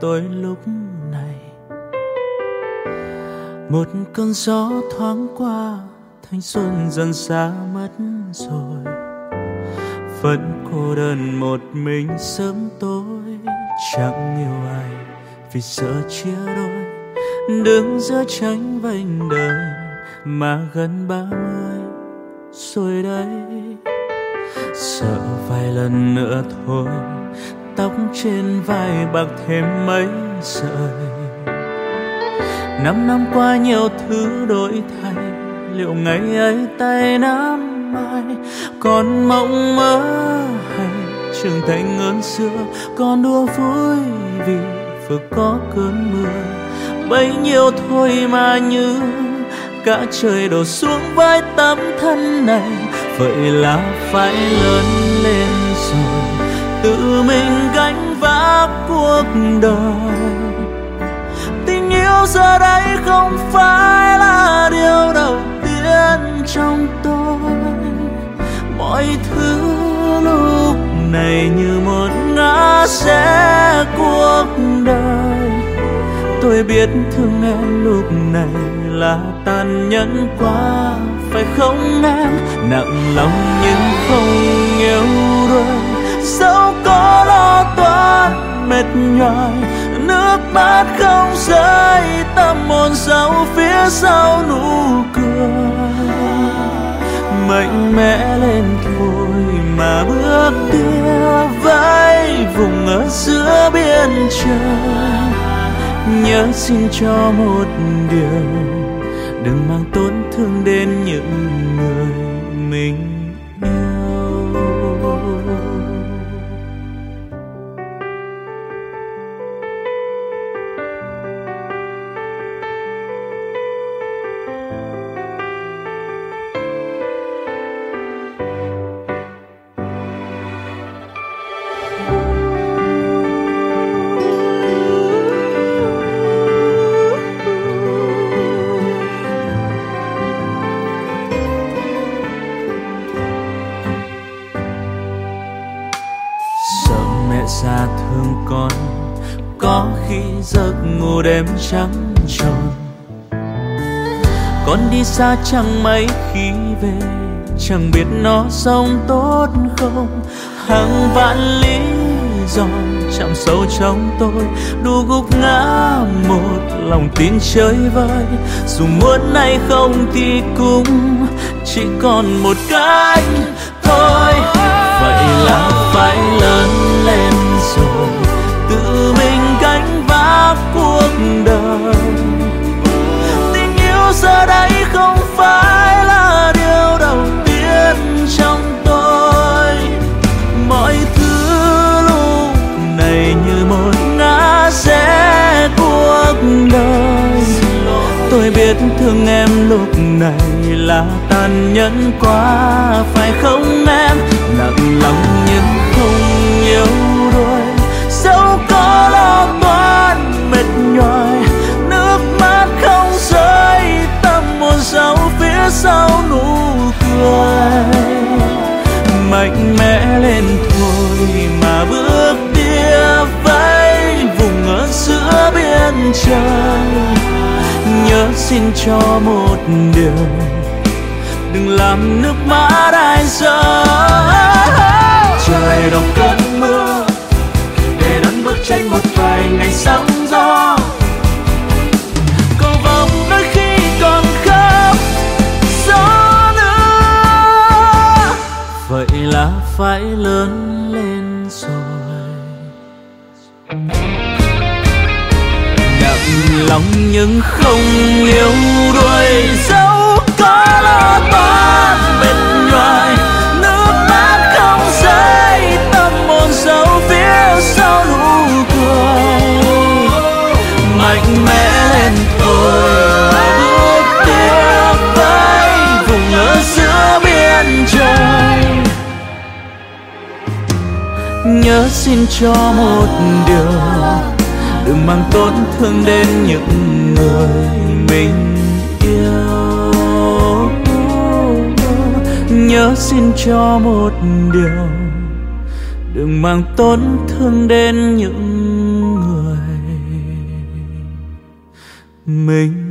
tôi lúc này. Một cơn gió thoáng qua, thanh xuân dần xa mất rồi. Vẫn cô đơn một mình sớm tối, chẳng yêu ai vì sợ chia đôi. Đứng giữa tranh vành đời mà gần ba mươi rồi đây. Sợ vài lần nữa thôi tóc trên vai bạc thêm mấy sợi. Năm năm qua nhiều thứ đổi thay, liệu ngày ấy tay nắm mai còn mộng mơ hay trưởng thành hơn xưa, còn đua vui vì vừa có cơn mưa. Bấy nhiêu thôi mà như cả trời đổ xuống với tấm thân này, vậy là phải lớn lên rồi mình gánh vác cuộc đời. Tình yêu giờ đây không phải là điều đầu tiên trong tôi. Mọi thứ lúc này như một ngã rẽ cuộc đời. Tôi biết thương em lúc này là tàn nhẫn quá, phải không em? Nặng lòng nhưng không yêu đuối dẫu có lo toan, mệt nhoài, nước mắt không rơi, tâm hồn dấu phía sau nụ cười. Mạnh mẽ lên thôi mà bước tia với vùng ở giữa biên trời. Nhớ xin cho một điều, đừng mang tổn thương đến những người mình. Xa chẳng mấy khi về. Chẳng biết nó sống tốt không? Hàng vạn lý do chạm sâu trong tôi. Đu gục ngã một lòng tin chơi vơi. Dù muốn hay không thì cũng chỉ còn một cách thôi. Vậy là phải lớn lên rồi. Tự mình gánh vác cuộc đời giờ đây không phải là điều đầu tiên trong tôi. Mọi thứ lúc này như một ngã rẽ cuộc đời. Tôi biết thương em lúc này là tàn nhẫn quá, phải không em? Nặng lòng nhưng không yêu mạnh mẽ lên thôi mà bước tiếp với vùng ở giữa biển trời. Nhớ xin cho một điều, đừng làm nước mắt ai rơi. Trời đọc cơn mưa, để đón bước tranh một vài ngày sóng gió. Phải lớn lên rồi. Nặng lòng nhưng không yếu đuổi dẫu có lo toan bên ngoài. Nước mắt không rơi, tâm hồn dấu phía sau nụ cười mạnh mẽ lên thôi. nhớ xin cho một điều. Đừng mang tổn thương đến những người mình yêu. Nhớ xin cho một điều. Đừng mang tổn thương đến những người mình.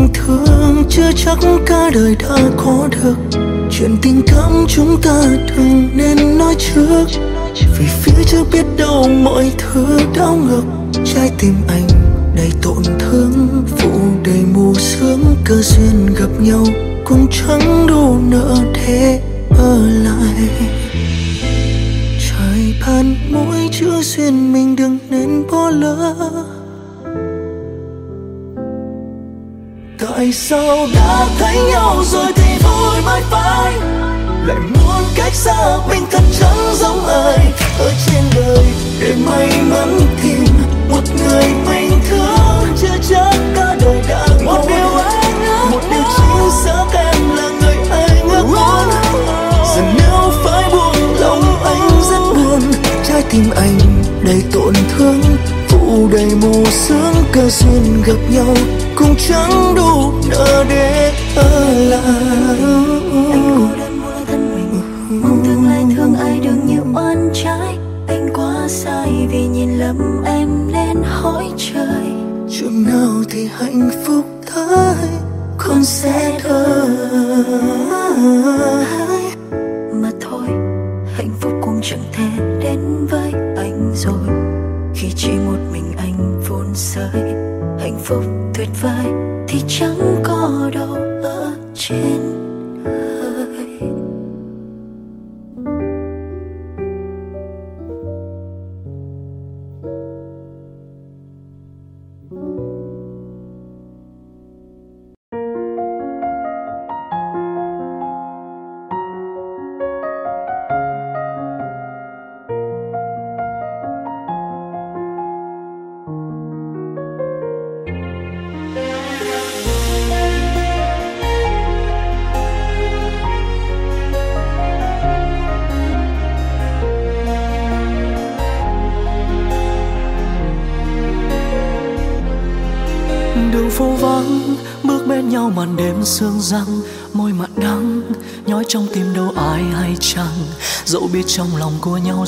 Tình thương chưa chắc cả đời đã có được. Chuyện tình cảm chúng ta đừng nên nói trước. Vì phía trước biết đâu mọi thứ đau ngược. Trái tim anh đầy tổn thương vụ đầy mù sương cơ duyên gặp nhau cũng chẳng đủ nợ thế ở lại. Trời ban mỗi chữ duyên mình đừng nên bỏ lỡ. Tại sao đã thấy nhau rồi thì vui mãi phải lại muốn cách xa mình thật chẳng giống ai. Ở trên đời để may mắn tìm một người mình thương. Chưa chắc cả đời đã một điều anh ước một điều chính xác em là người anh ước muốn giờ nếu phải buông lòng anh rất buồn. Trái tim anh đầy tổn thương vụ đầy mù sương cơ duyên gặp nhau cũng chẳng đủ nợ để ở lại. Anh cô đơn mỗi thân mình mong tương lai thương ai đừng như oan trái. Anh quá sai vì nhìn lầm em nên hỏi trời. Chừng nào thì hạnh phúc tới con sẽ đợi mà thôi hạnh phúc cũng chẳng thể đến với anh rồi khi chỉ một mình anh vốn rơi hạnh phúc tuyệt vời thì chẳng có đâu ở trên.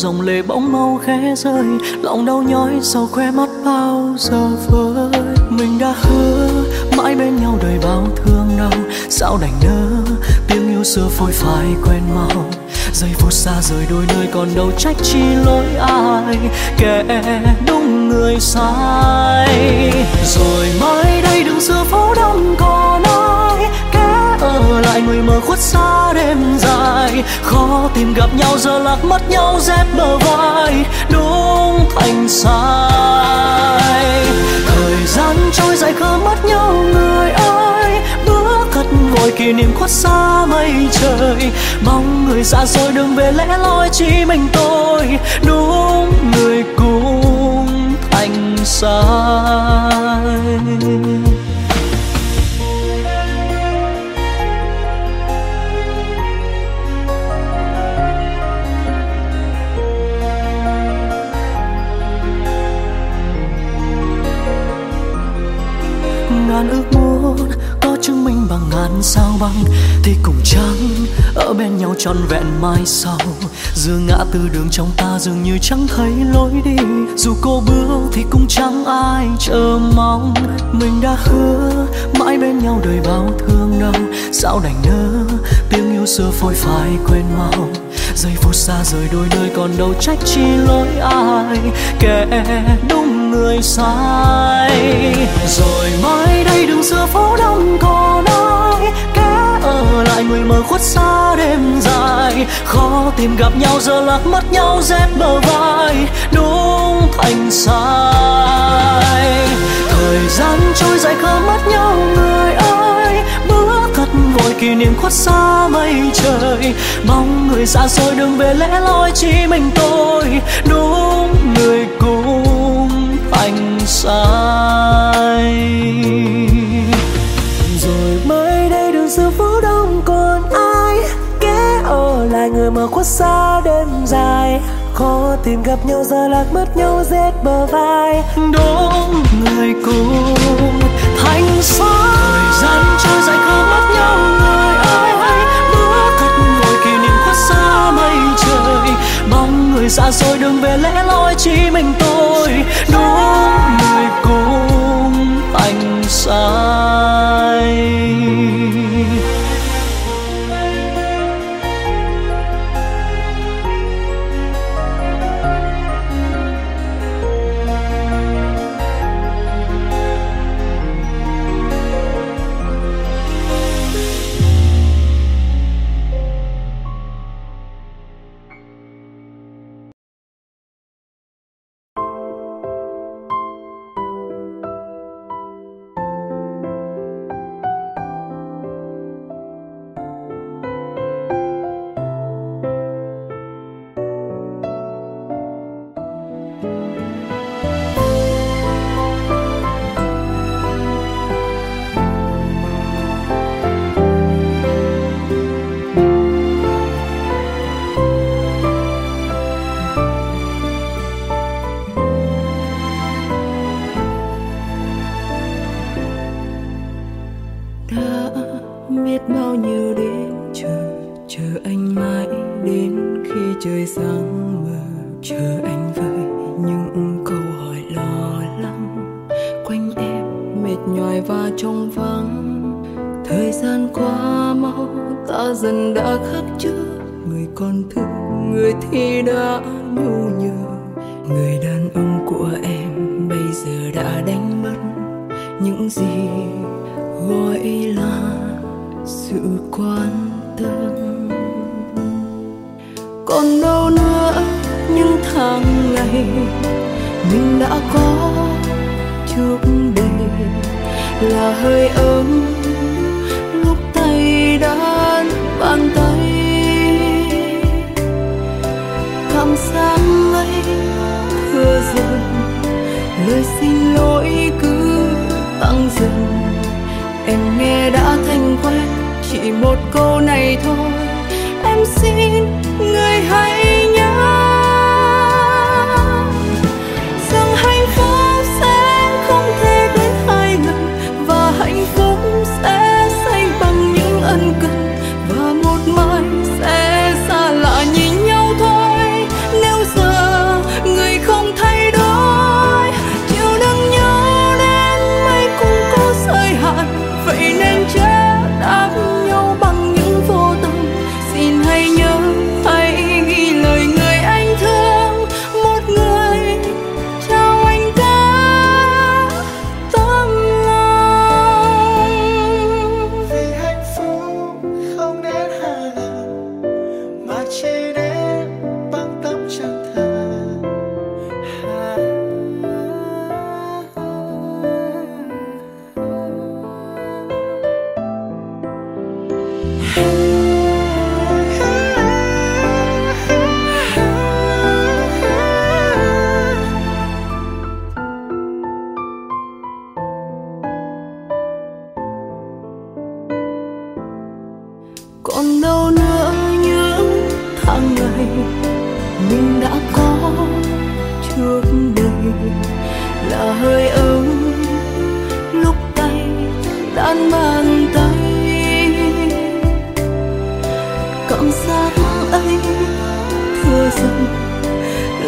Dòng lệ bỗng mau khẽ rơi. Lòng đau nhói sau khoe mắt bao giờ vơi. Mình đã hứa mãi bên nhau đời bao thương đau. Sao đành nỡ tiếng yêu xưa phôi phai quen mau. Giây phút xa rời đôi nơi còn đâu trách chi lỗi ai. Kẻ đúng người sai. Rồi mai đây đường xưa phố đông lại người mơ khuất xa đêm dài, khó tìm gặp nhau, giờ lạc mất nhau dép bờ vai, đúng thành sai. Thời gian trôi dài khờ mất nhau người ơi, bước thật vội kỷ niệm khuất xa mây trời. Mong người xa xôi đừng về lẽ loi chỉ mình tôi, đúng người cũng thành sai. Minh ngàn sao băng, thì cùng trắng ở bên nhau trọn vẹn mai sau. Giữa ngã tư đường trong ta dường như chẳng thấy lối đi. Dù cô bước thì cũng chẳng ai chờ mong. Mình đã hứa mãi bên nhau đời bao thương đau. Sao đành nỡ tiếng yêu xưa phôi phai quên mau. Giây phút xa rời đôi nơi còn đâu trách chi lỗi ai. Kẻ đúng người sai. Rồi mai đây đường xưa phố đông còn ai ở lại người mơ khuất xa đêm dài. Khó tìm gặp nhau giờ lạc mất nhau dép bờ vai. Đúng thành sai. Thời gian trôi dài khờ mất nhau người ơi. Bước thật vội kỷ niệm khuất xa mây trời. Mong người xa xôi đừng về lẽ loi chỉ mình tôi. Đúng, người cùng thành sai. Lại khuất xa, đêm dài, khó tìm gặp nhau, giờ lạc mất nhau rét bờ vai. Đúng người cùng thành sai thời gian trôi dài, khờ mất nhau, người ơi bước thật ngồi kỷ niệm khuất xa mây trời. Mong người xa xôi đừng về lẽ loi chỉ mình tôi. Đúng người cùng thành sai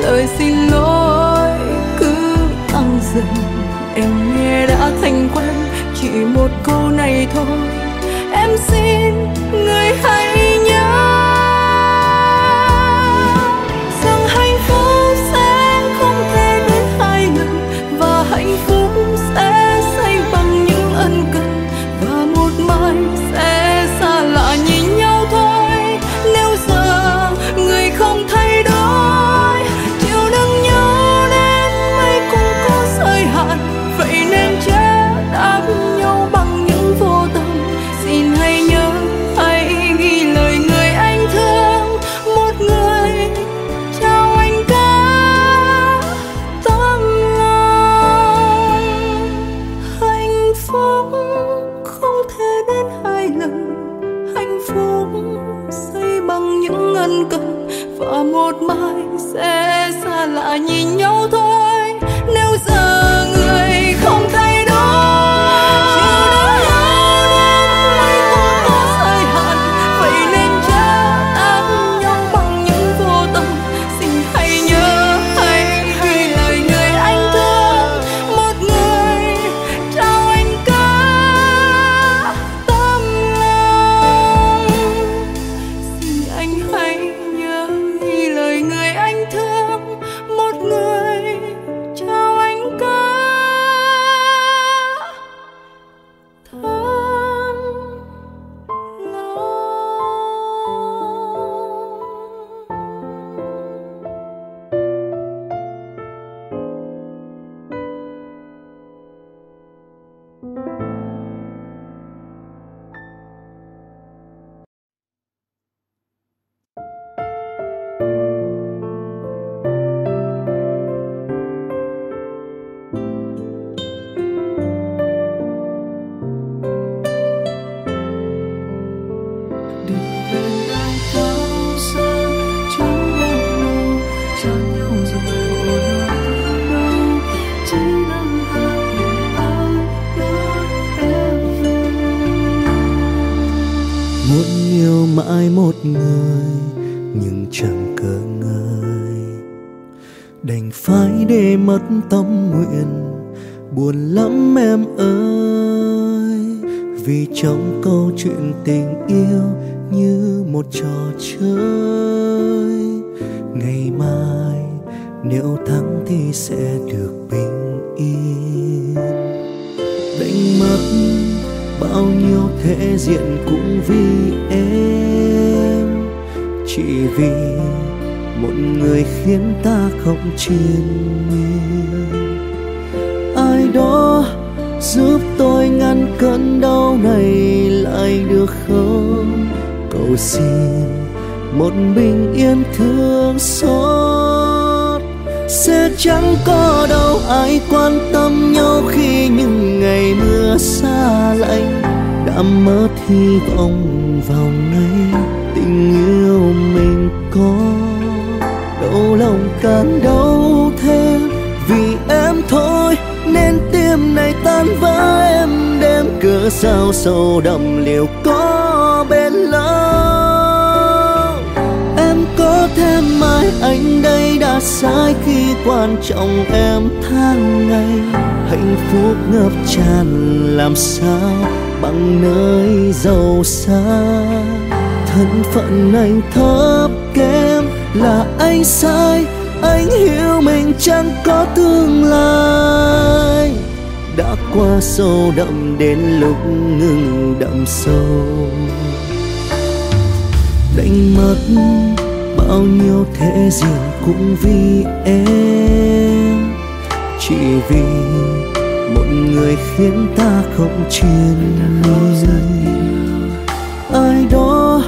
lời xin lỗi. Cứ tăng dần, em nghe đã thành quen. Chỉ một câu này thôi. Em xin, người hãy nhớ đến lúc ngừng đậm sâu. Đánh mất bao nhiêu thế diện cũng vì em. Chỉ vì một người khiến ta không chuyên miên ai đó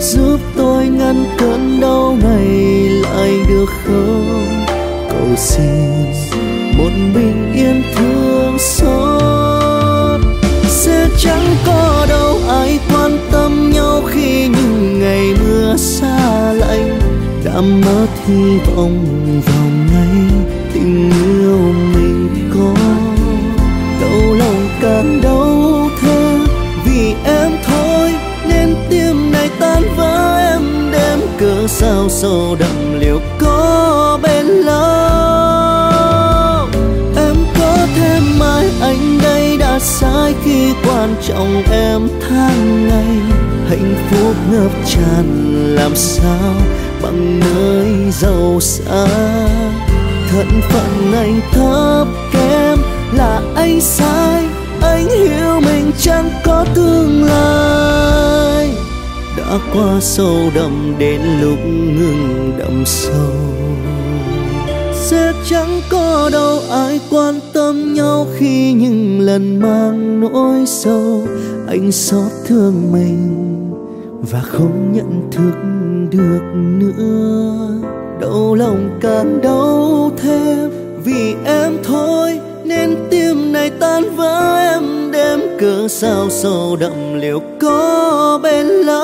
giúp tôi ngăn cơn đau này lại được không? Cầu xin một bình yên thương xót. Quan tâm nhau khi những ngày mưa xa lạnh. Đã mất hy vọng vào ngày tình yêu mình có. Đau lòng càng đau thêm vì em thôi, nên tim này tan vỡ, em đêm cớ sao sâu đậm sai khi quan trọng em tháng ngày. Hạnh phúc ngập tràn, làm sao bằng nơi giàu sang thân phận anh thấp kém, là anh sai. Anh hiểu mình chẳng có tương lai. Đã qua sâu đậm đến lúc ngừng đậm sâu. Sẽ chẳng có đâu ai quan khi những lần mang nỗi sâu, anh xót thương mình và không nhận thức được nữa. Đau lòng càng đau thêm vì em thôi, nên tim này tan vỡ, em đêm cớ sao sâu đậm liệu có bên lâu.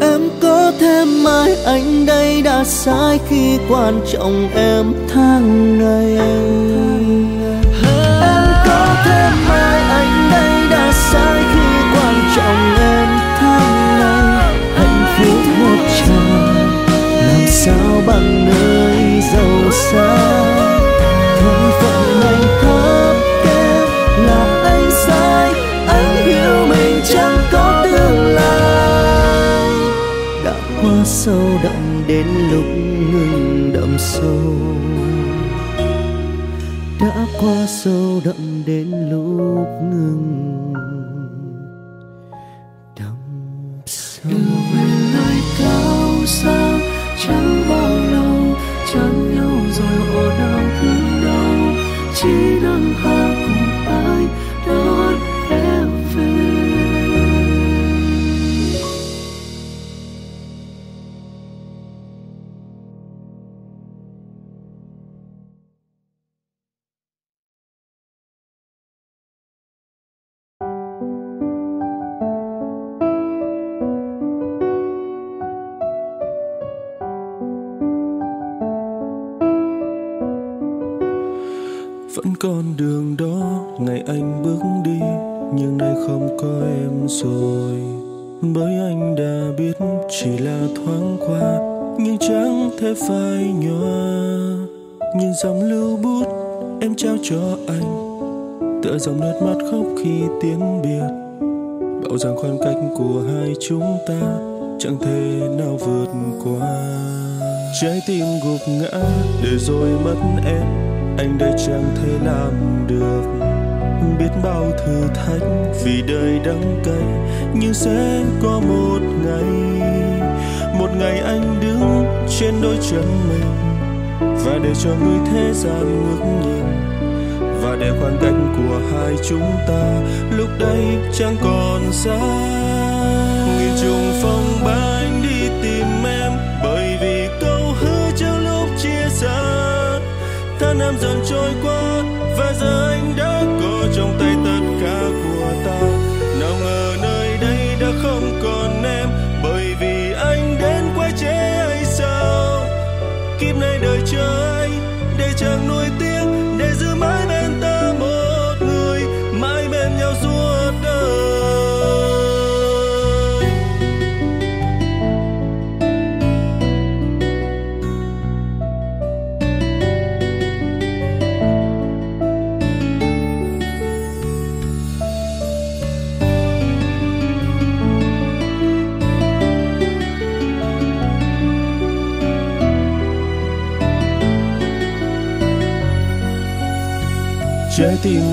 Em có thêm mai anh đây đã sai khi quan trọng em tháng ngày. Sao bằng nơi giàu sang? Thân phận anh thấp kém là anh sai, anh hiểu mình chẳng có tương lai. Đã qua sâu đậm đến lúc ngừng đậm sâu. Đã qua sâu đậm đến lúc ngừng đậm sâu. Đường về nơi cao xa. Đắng cay nhưng sẽ có một ngày. Một ngày anh đứng trên đôi chân mình và để cho người thế gian ngước nhìn và để khoảng cách của hai chúng ta lúc đây chẳng còn xa. Nghìn trùng phong ba anh đi tìm em bởi vì câu hứa trong lúc chia xa tháng năm dần trôi qua và giờ anh đã có trong này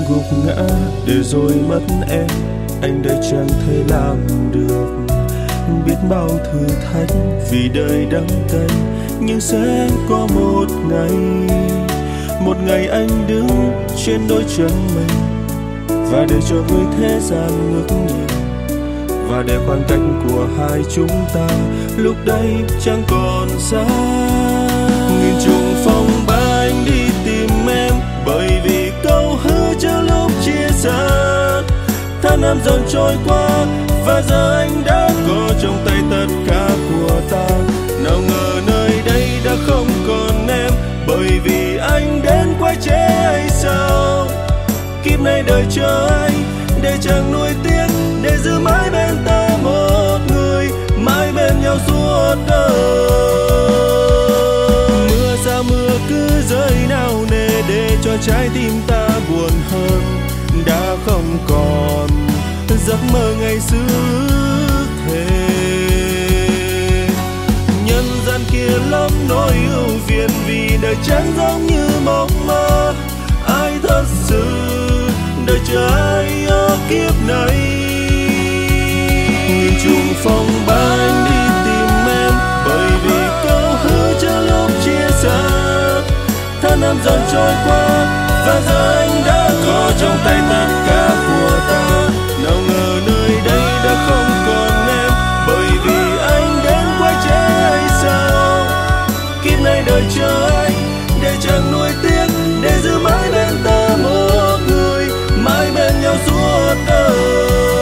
gục ngã để rồi mất em. Anh đây chẳng thể làm được. Biết bao thử thách vì đời đắng cay, nhưng sẽ có một ngày. Một ngày anh đứng trên đôi chân mình, và để cho người thế gian ngước nhìn, và để khoảng cách của hai chúng ta lúc đây chẳng còn xa. Năm dần trôi qua, và giờ anh đã có trong tay tất cả của ta nào ngờ nơi đây đã không còn em, bởi vì anh đến quay trễ hay sao kiếp này đợi chờ anh, để chẳng nuối tiếc, để giữ mãi bên ta một người, mãi bên nhau suốt đời mưa sao mưa cứ rơi nào nề để cho trái tim ta buồn hơn, đã không còn giấc mơ ngày xưa thề nhân gian kia lắm nỗi ưu phiền vì đời chẳng giống như mộng mơ. Ai thật sự, đời chờ ai ở kiếp này? Nhìn chung phong ba anh đi tìm em, bởi vì câu hứa cho lúc chia xa tháng năm dần trôi qua và giờ anh đã có trong tay tất cả nhau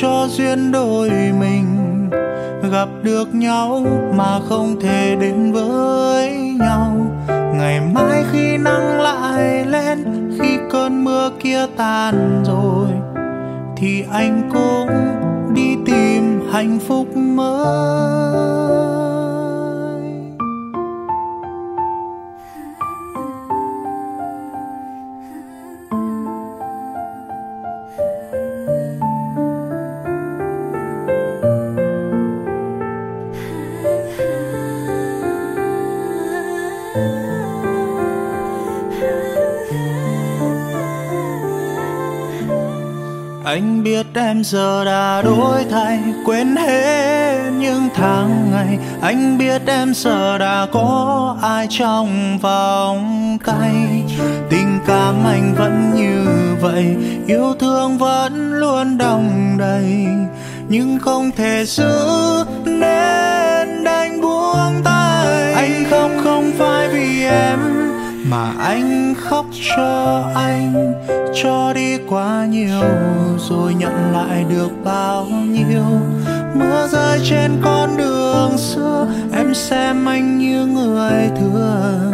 cho duyên đôi mình, gặp được nhau mà không thể đến với nhau. Ngày mai khi nắng lại lên, khi cơn mưa kia tan rồi, thì anh cũng đi tìm hạnh phúc mới. Anh biết em giờ đã đổi thay, quên hết những tháng ngày. Anh biết em giờ đã có ai trong vòng tay. Tình cảm anh vẫn như vậy, yêu thương vẫn luôn đong đầy. Nhưng không thể giữ nên đành buông tay. Anh khóc không phải vì em mà anh khóc cho anh, cho đi quá nhiều, rồi nhận lại được bao nhiêu. Mưa rơi trên con đường xưa, em xem anh như người thường.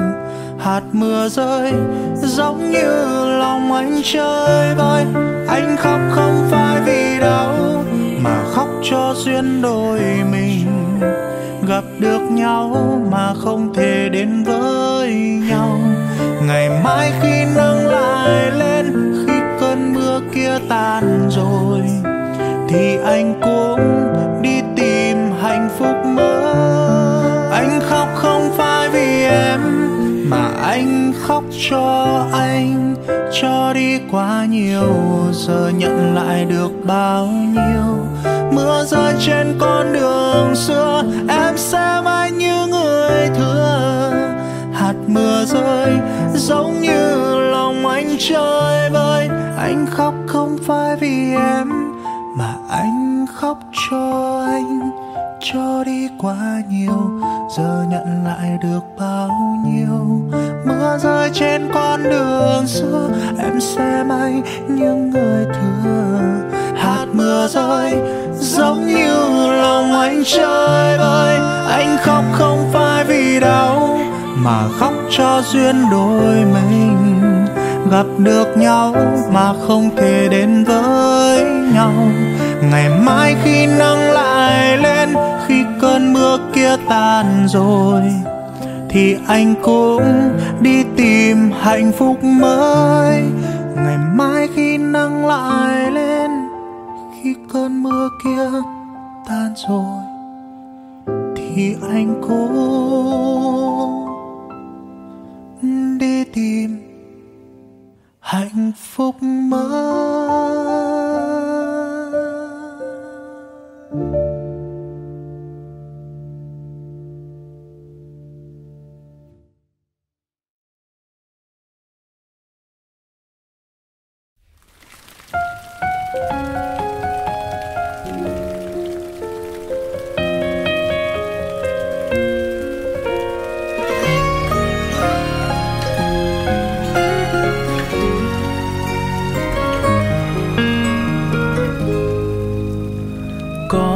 Hạt mưa rơi, giống như lòng anh chơi vơi. Anh khóc không phải vì đau, mà khóc cho duyên đôi mình. Gặp được nhau mà không thể đến với nhau ngày mai khi nắng lại lên, khi cơn mưa kia tan rồi, thì anh cũng đi tìm hạnh phúc mới anh khóc không phải vì em, mà anh khóc cho anh, cho đi quá nhiều, giờ nhận lại được bao nhiêu mưa rơi trên con đường xưa, em xem anh như người thương mưa rơi, giống như lòng anh chơi vơi. Anh khóc không phải vì em, mà anh khóc cho anh. Cho đi quá nhiều, giờ nhận lại được bao nhiêu. Mưa rơi trên con đường xưa, em sẽ may những người thừa. Hạt mưa rơi, giống như lòng anh chơi bơi. anh khóc không phải vì đau mà khóc cho duyên đôi mình. Gặp được nhau mà không thể đến với nhau. Ngày mai khi nắng lại lên, khi cơn mưa kia tan rồi, thì anh cũng đi tìm hạnh phúc mới. Ngày mai khi nắng lại lên, khi cơn mưa kia tan rồi, thì anh cũng tim. Hạnh phúc mới.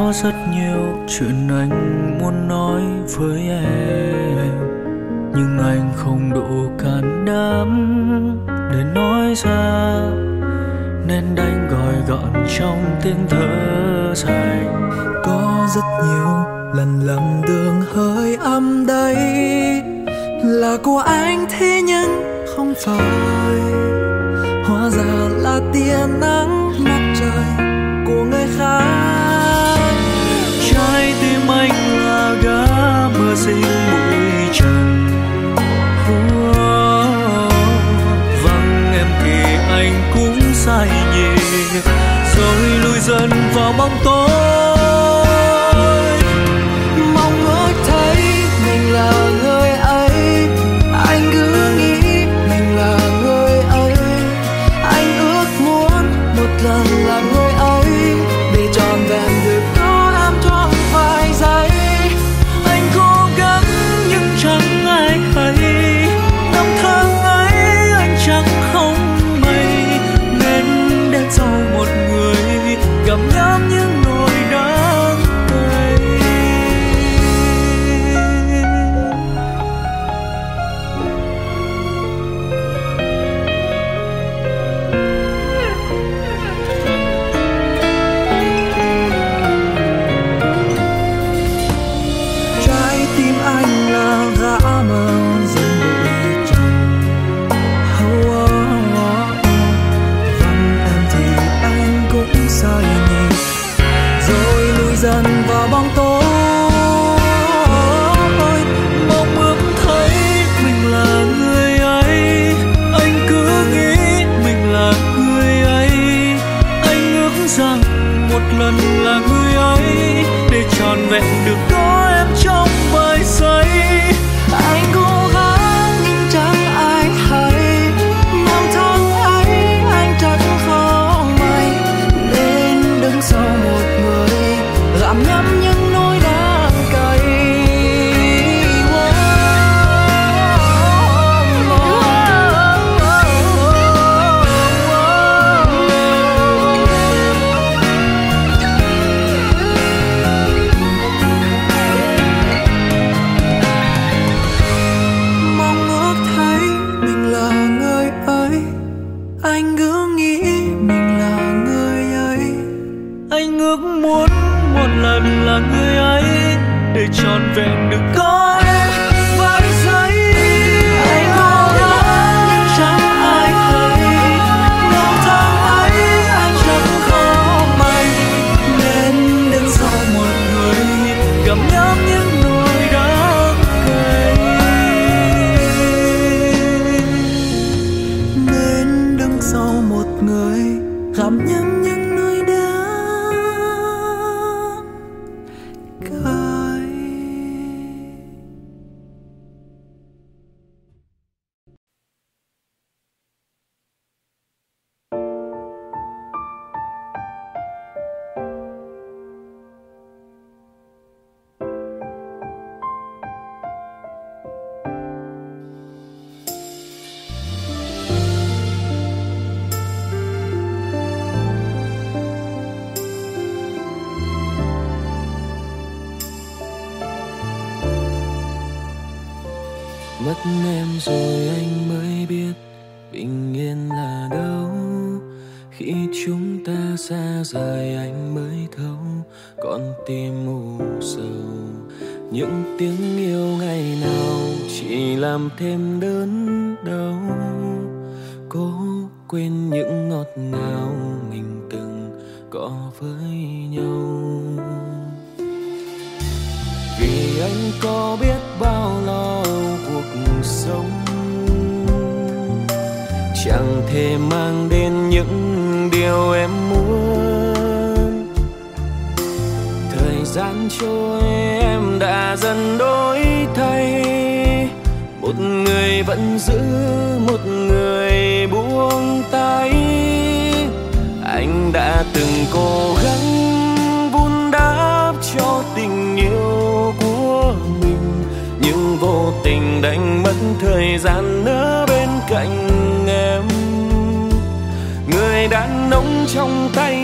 Có rất nhiều chuyện anh muốn nói với em. Nhưng anh không đủ can đảm để nói ra, nên đành gọi gọn trong tiếng thở dài. Có rất nhiều lần lầm đường hơi âm đây, là của anh thế nhưng không phải. Hóa ra là tia nắng gã mưa bụi trần vâng em thì anh cũng sai nhịp rồi lùi dần vào bóng tối.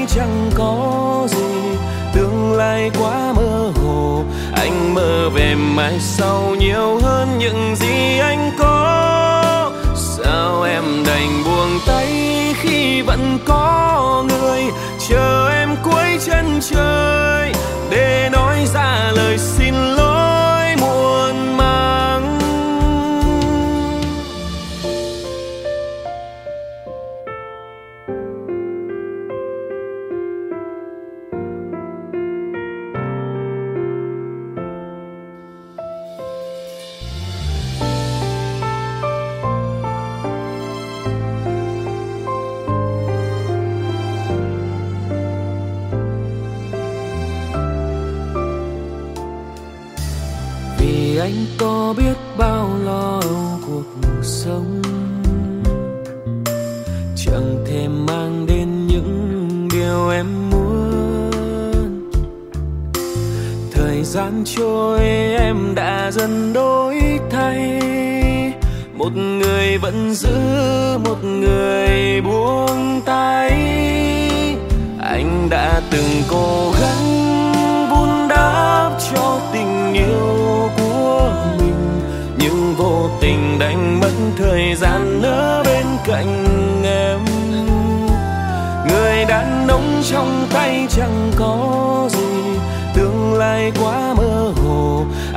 Chẳng có gì. Tương lai quá mơ hồ, anh mơ về mai sau nhiều hơn những gì anh có. Sao em đành buông tay khi vẫn có người chờ em cuối chân trời để nói ra lời xin lỗi? Gian trôi, em đã dần đổi thay. Một người vẫn giữ, một người buông tay. Anh đã từng cố gắng vun đắp cho tình yêu của mình, nhưng vô tình đánh mất thời gian ở bên cạnh em. Người đàn ông trong tay chẳng có gì, tương lai quá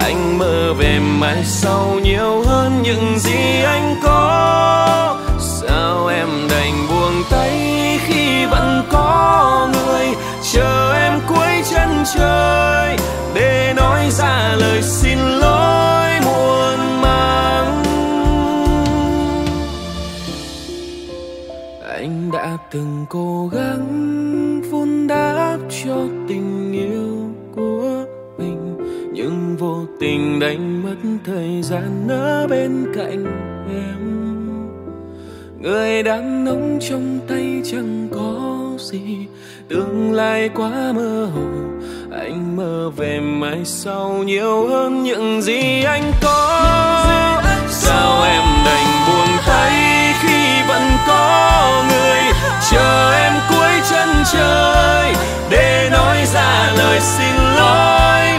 anh mơ về mai sau nhiều hơn những gì anh có. Sao em đành buông tay khi vẫn có người chờ em cuối chân trời để nói ra lời xin lỗi muộn màng? Anh đã từng cố gắng đành đánh mất thời gian ở bên cạnh em. Người đàn ông trong tay chẳng có gì. Tương lai quá mơ hồ, anh mơ về mai sau nhiều hơn những gì anh có. Sao em đành buông tay khi vẫn có người? Chờ em cuối chân trời để nói ra lời xin lỗi.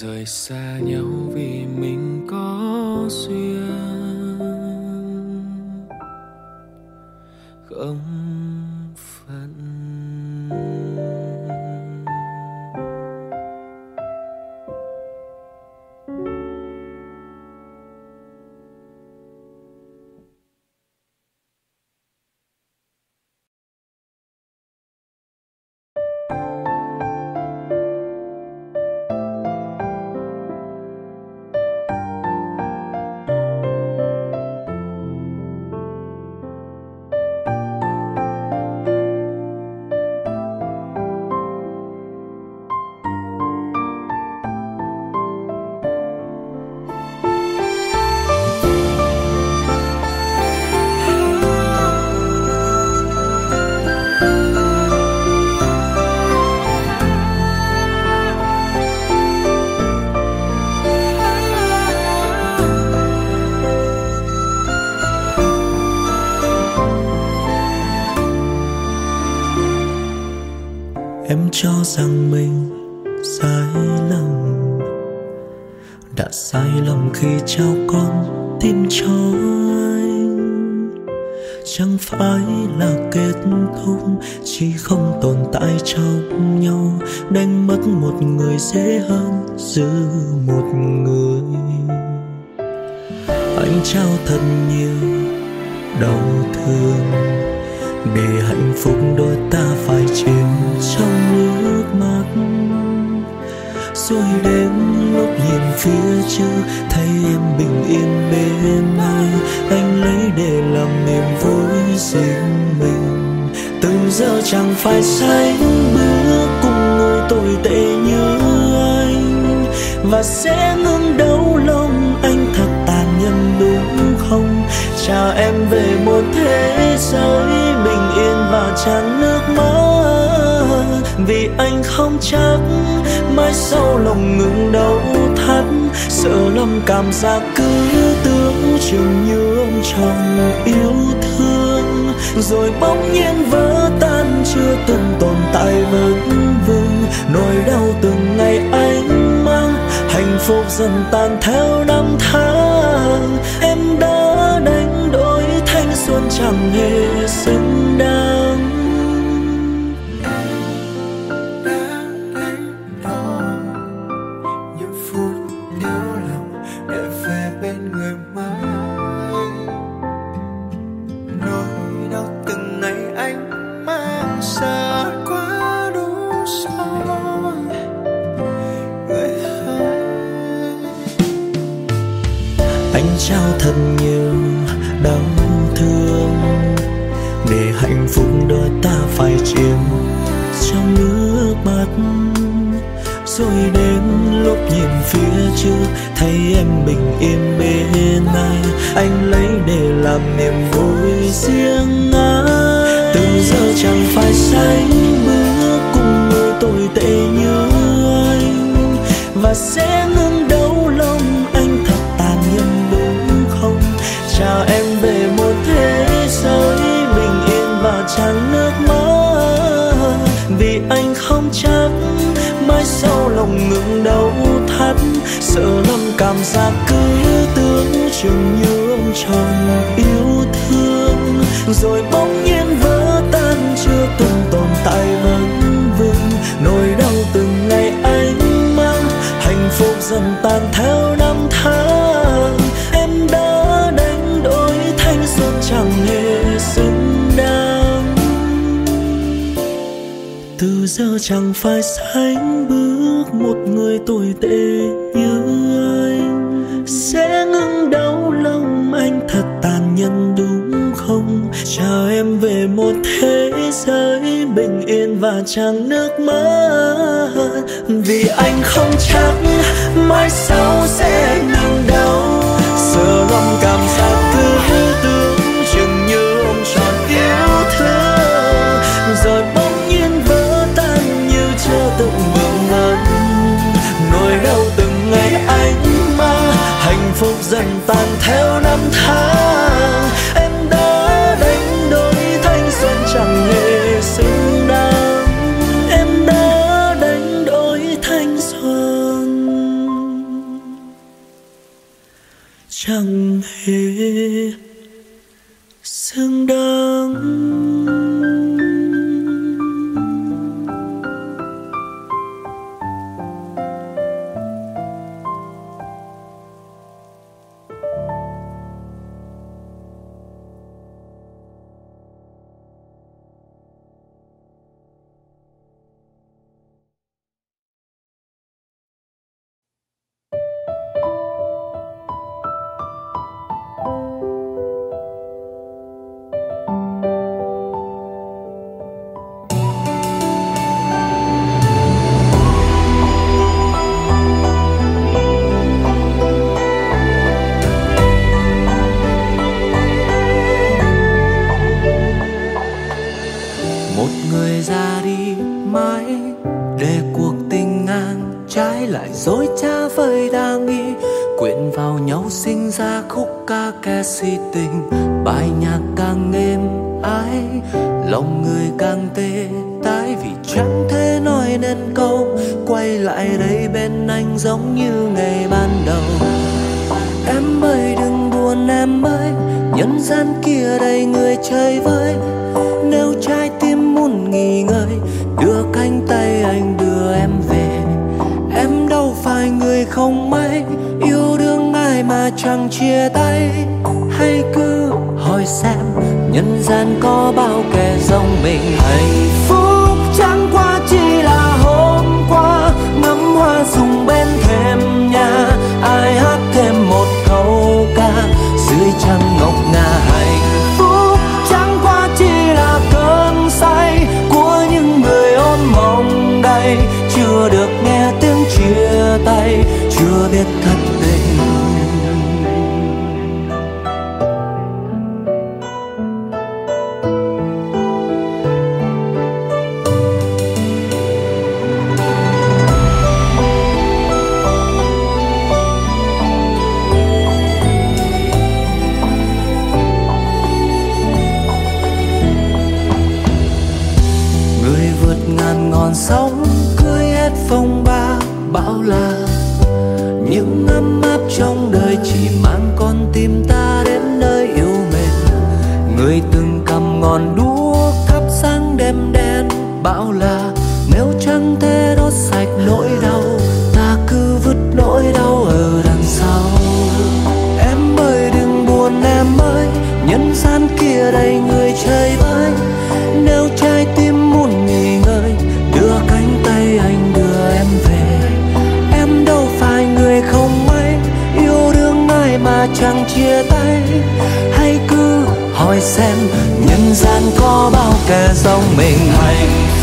Rời xa nhau vì mình giữ một người. Anh trao thật nhiều đau thương để hạnh phúc đôi ta phải chìm trong nước mắt. Rồi đến lúc nhìn phía trước, thấy em bình yên bên ai anh lấy để làm niềm vui riêng mình. Từng giờ chẳng phải sánh bước cùng người tồi tệ và sẽ ngưng đau lòng anh thật tàn nhẫn đúng không? Chào em về một thế giới, bình yên và tràn nước mắt vì anh không chắc, mai sau lòng ngừng đau thắt. Sợ lòng cảm giác cứ tưởng chừng như ông chồng yêu thương. Rồi bỗng nhiên vỡ tan, chưa từng tồn tại vẫn vương nỗi đau từng ngày anh hạnh phúc dần tan theo năm tháng, em đã đánh đổi thanh xuân chẳng hề xứng lại dối trá với đa nghi, quyện vào nhau sinh ra khúc ca kè si tình. Bài nhạc càng êm ái, lòng người càng tê tái. Vì chẳng thể nói nên câu, quay lại đây bên anh giống như ngày ban đầu. Em ơi, đừng buồn em ơi, nhân gian kia đầy người chơi với nếu trái tim muốn nghỉ ngơi, đưa cánh tay anh đưa không may, yêu đương ai mà chẳng chia tay. Hay cứ hỏi xem nhân gian có bao kẻ giống mình. Hạnh phúc chẳng qua chỉ là hôm qua, ngắm hoa dùng bên thềm nhà, ai hát thêm một câu ca dưới trăng ngọc biết thật hỏi xem nhân gian có bao kẻ giống mình. hạnh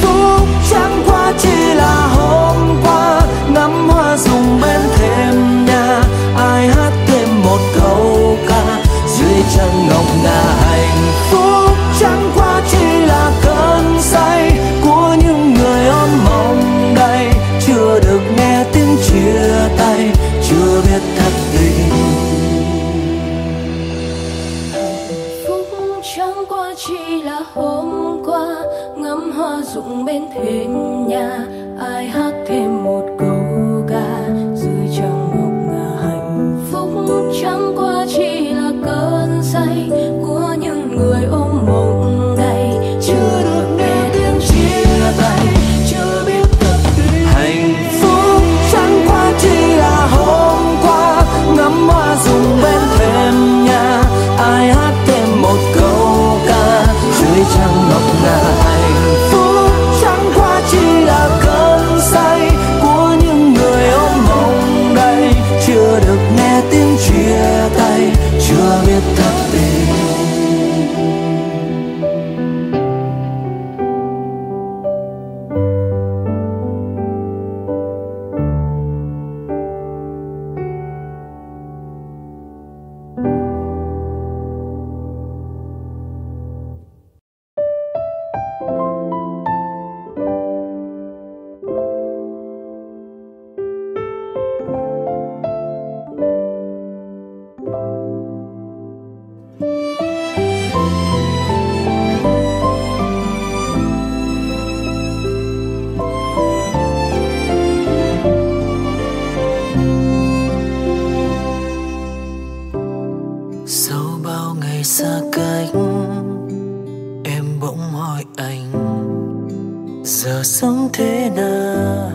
giờ sống thế nào?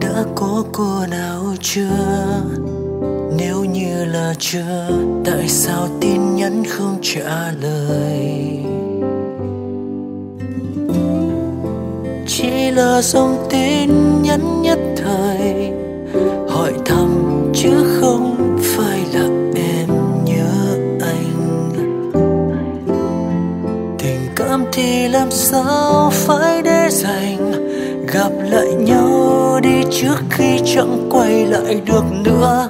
Đã có cô nào chưa? Nếu như là chưa, tại sao tin nhắn không trả lời? Chỉ là dòng tin nhắn nhất thời, hỏi thăm chứ không thì làm sao phải để dành? Gặp lại nhau đi trước khi chẳng quay lại được nữa.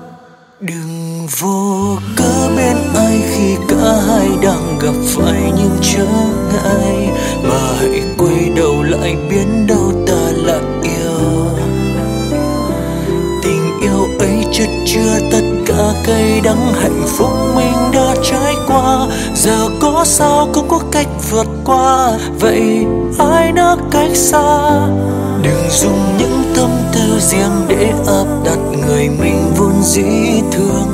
Đừng vô cớ bên ai khi cả hai đang gặp phải những trở ngại. Mà hãy quay đầu lại biến đâu ta là yêu. Tình yêu ấy chất chưa tất cả cây đắng hạnh phúc mình đã trải qua. Giờ có sao cũng có cách vượt qua. Vậy ai nỡ cách xa? Đừng dùng những tâm tư riêng để áp đặt người mình vốn dĩ thương.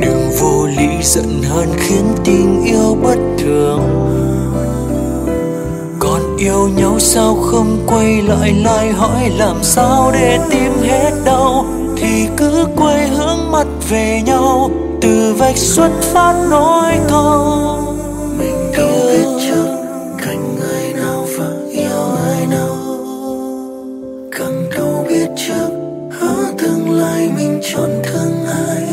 Đừng vô lý giận hờn khiến tình yêu bất thường. Còn yêu nhau sao không quay lại lại hỏi làm sao để tìm hết đau? Thì cứ quay hướng mắt về nhau, từ vạch xuất phát nỗi câu mình đâu biết trước cạnh người nào và yêu ai nào. Càng đâu biết trước hứa tương lai mình chọn thương ai.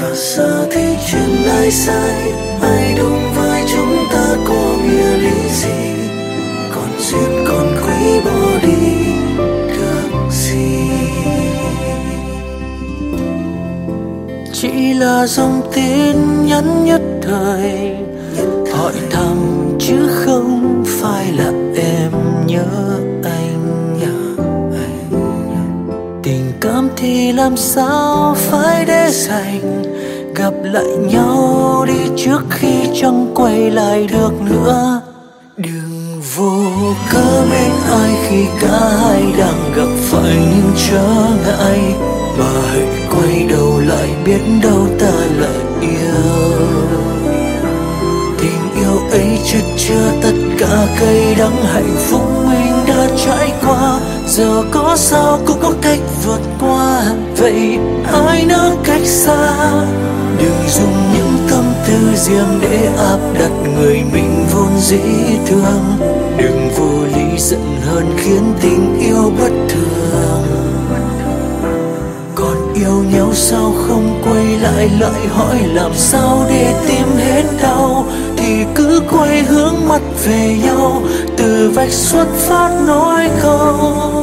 Và giờ thì chuyện ai sai, ai đúng chỉ là dòng tin nhắn nhất thời. Hỏi thăm chứ không phải là em nhớ anh à. tình cảm thì làm sao phải để dành? Gặp lại nhau đi trước khi chẳng quay lại được nữa. Đừng vô cớ bên ai khi cả hai đang gặp phải những trở ngại mà hãy quay đầu lại biết đâu ta lại yêu. Tình yêu ấy chất chứa tất cả cây đắng hạnh phúc mình đã trải qua. Giờ có sao cũng có cách vượt qua. Vậy ai nỡ cách xa? Đừng dùng những tâm tư riêng để áp đặt người mình vốn dĩ thương. Đừng vô lý giận hơn khiến tình yêu bất thường yêu nhau sao không quay lại lại hỏi làm sao để tìm hết đau. Thì cứ quay hướng mắt về nhau, từ vạch xuất phát nói câu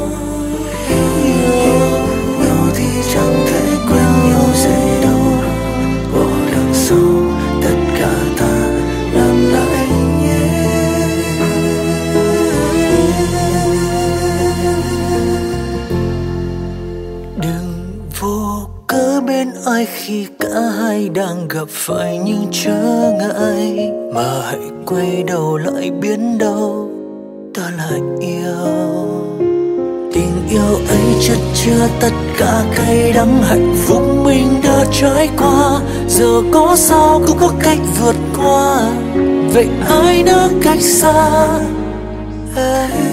ai khi cả hai đang gặp phải những trở ngại. Mà hãy quay đầu lại biến đâu, ta lại yêu. Tình yêu ấy chất chứa tất cả cay đắng hạnh phúc mình đã trải qua. Giờ có sao cũng có cách vượt qua. Vậy ai đã cách xa? Em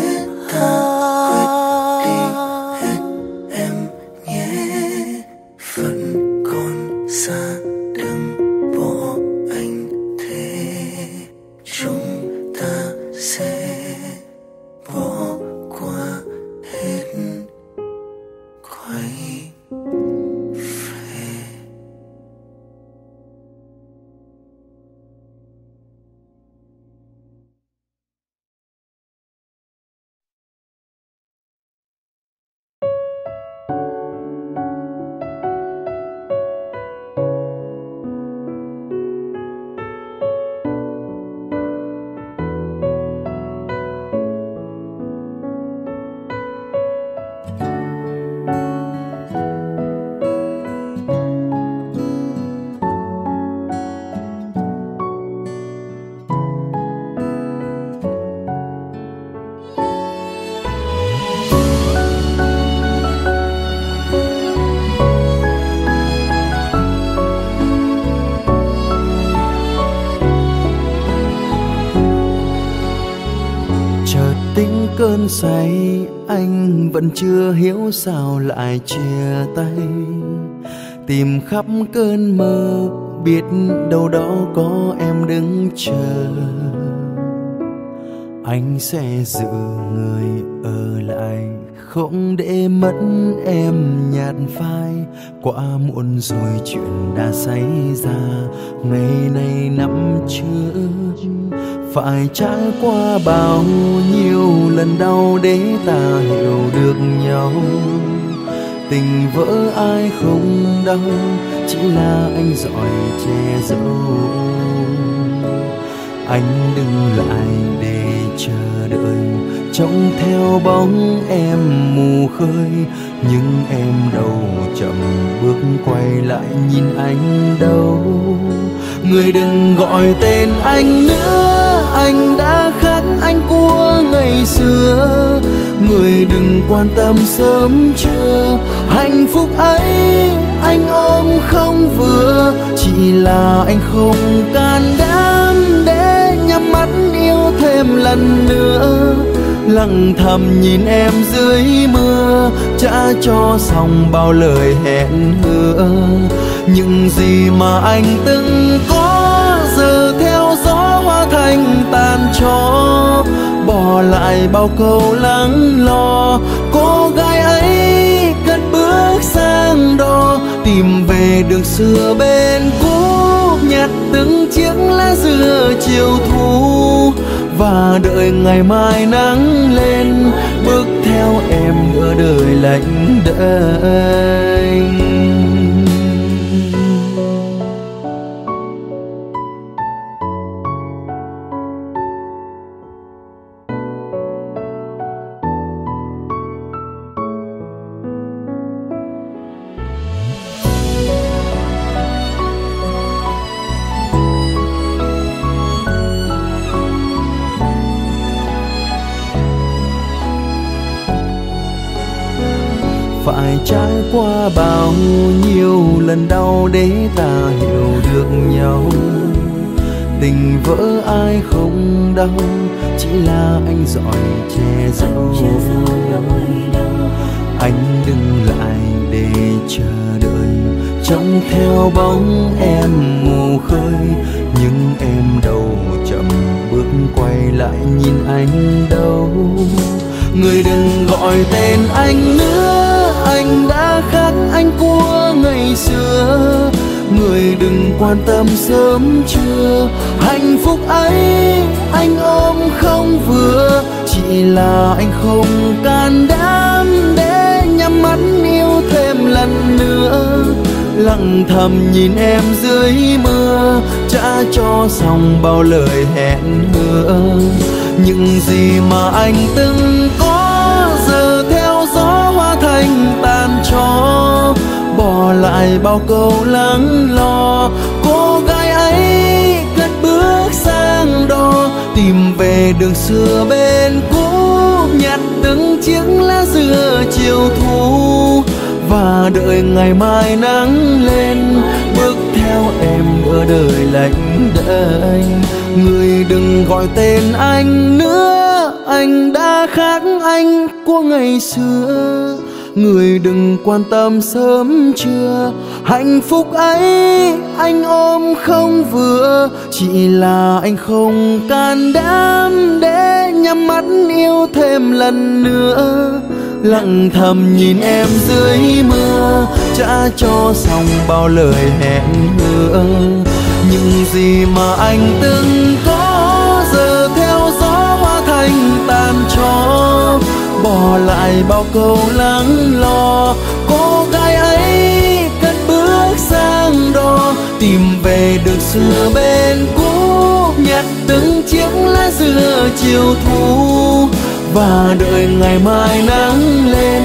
cơn say, anh vẫn chưa hiểu sao lại chia tay. Tìm khắp cơn mơ, biết đâu đó có em đứng chờ. Anh sẽ giữ người ở lại, không để mất em nhạt phai. Quá muộn rồi chuyện đã xảy ra, ngày này năm trước phải trải qua bao nhiêu lần đau để ta hiểu được nhau. Tình vỡ ai không đau, chỉ là anh giỏi che giấu. Anh đừng lại để chờ đợi trông theo bóng em mù khơi, nhưng em đâu chậm bước quay lại nhìn anh đâu. Người đừng gọi tên anh nữa, anh đã khác anh của ngày xưa. Người đừng quan tâm sớm chưa, hạnh phúc ấy anh ôm không vừa. Chỉ là anh không can đảm để nhắm mắt yêu thêm lần nữa lặng thầm nhìn em dưới mưa, trả cho xong bao lời hẹn hứa. Những gì mà anh từng có, giờ theo gió hóa thành tàn cho bỏ lại bao câu lắng lo, cô gái ấy cất bước sang đó tìm về đường xưa bên cô từng chiếc lá dừa chiều thu và đợi ngày mai nắng lên, bước theo em nửa đời lạnh đênh bao nhiêu lần đau để ta hiểu được nhau. Tình vỡ ai không đau, chỉ là anh giỏi che giấu. Anh đừng lại để chờ đợi. Trông theo bóng em mù khơi, nhưng em đâu chậm bước quay lại nhìn anh đâu. Người đừng gọi tên anh nữa, anh đã khác anh của ngày xưa. Người đừng quan tâm sớm chưa. Hạnh phúc ấy anh ôm không vừa. Chỉ là anh không can đảm để nhắm mắt yêu thêm lần nữa. Lặng thầm nhìn em dưới mưa, trả cho xong bao lời hẹn hứa. Những gì mà anh từng có, giờ theo gió hoa thành tàn cho. Bỏ lại bao câu lắng lo, cô gái ấy cất bước sang đó tìm về đường xưa bên cũ, nhặt từng chiếc lá dừa chiều thu. Và đợi ngày mai nắng lên, bước theo em nửa đời lạnh đênh người đừng gọi tên anh nữa, anh đã khác anh của ngày xưa người đừng quan tâm sớm chưa. Hạnh phúc ấy anh ôm không vừa. Chỉ là anh không can đảm để nhắm mắt yêu thêm lần nữa. Lặng thầm nhìn em dưới mưa, trả cho xong bao lời hẹn hứa. Những gì mà anh từng có bỏ lại bao câu lắng lo, cô gái ấy cất bước sang đó tìm về đường xưa bên cũ, nhặt từng chiếc lá dừa chiều thu. Và đợi ngày mai nắng lên,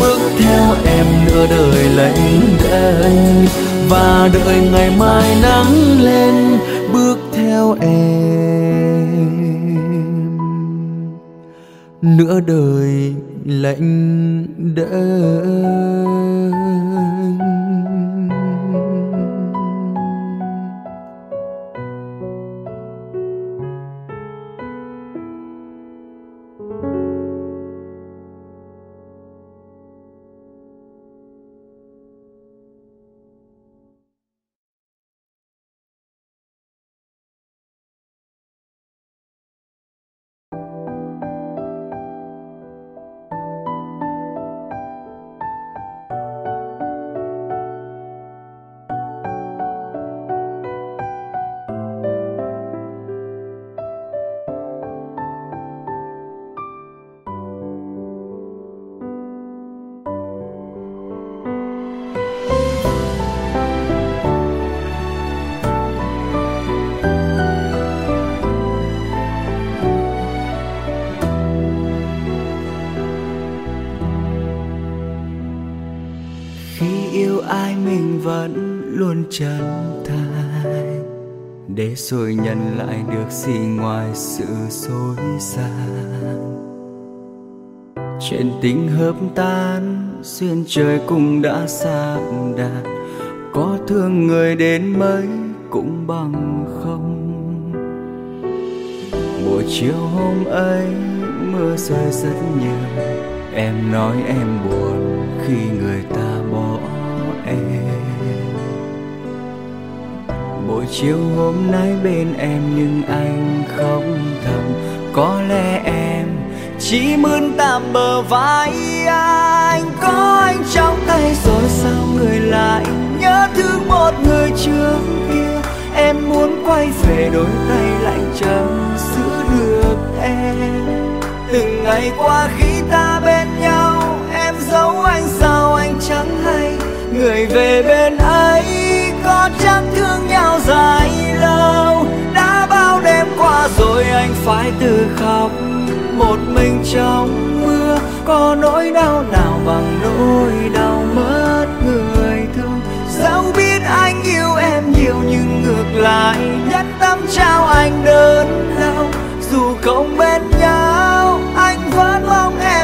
bước theo em nửa đời lạnh đênh và đợi ngày mai nắng lên, bước theo em nửa đời lạnh đơn rồi nhận lại được gì ngoài sự dối gian chuyện tình hợp tan, duyên trời cũng đã sắp đạt. Có thương người đến mấy cũng bằng không. Buổi chiều hôm ấy, mưa rơi rất nhiều. Em nói em buồn khi người ta bỏ em buổi chiều hôm nay bên em nhưng anh không thầm. Có lẽ em chỉ mướn tạm bờ vai anh. Có anh trong tay rồi sao người lại nhớ thương một người trước kia? Em muốn quay về đôi tay lạnh chẳng giữ được em. Từng ngày qua khi ta bên nhau, em giấu anh sao anh chẳng hay. Người về bên ấy có chắc thương nhau dài lâu. Đã bao đêm qua rồi anh phải tự khóc. Một mình trong mưa, có nỗi đau nào bằng nỗi đau mất người thương? Dẫu biết anh yêu em nhiều nhưng ngược lại, nhất tâm trao anh đớn đau. Dù không bên nhau, anh vẫn mong em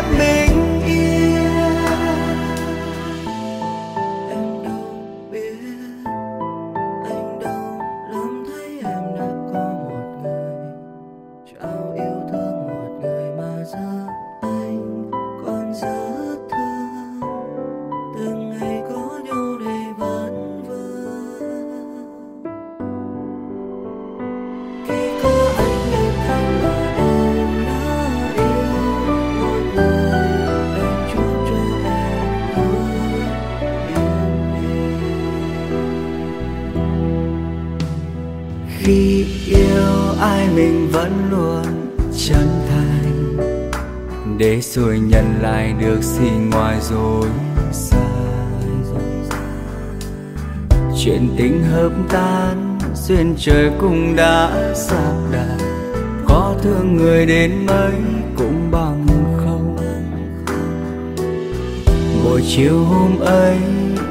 khi yêu ai mình vẫn luôn chân thành. Để rồi nhận lại được gì ngoài rồi sai. Chuyện tình hợp tan, duyên trời cũng đã sắp đặt. Có thương người đến mấy cũng bằng không. Buổi chiều hôm ấy,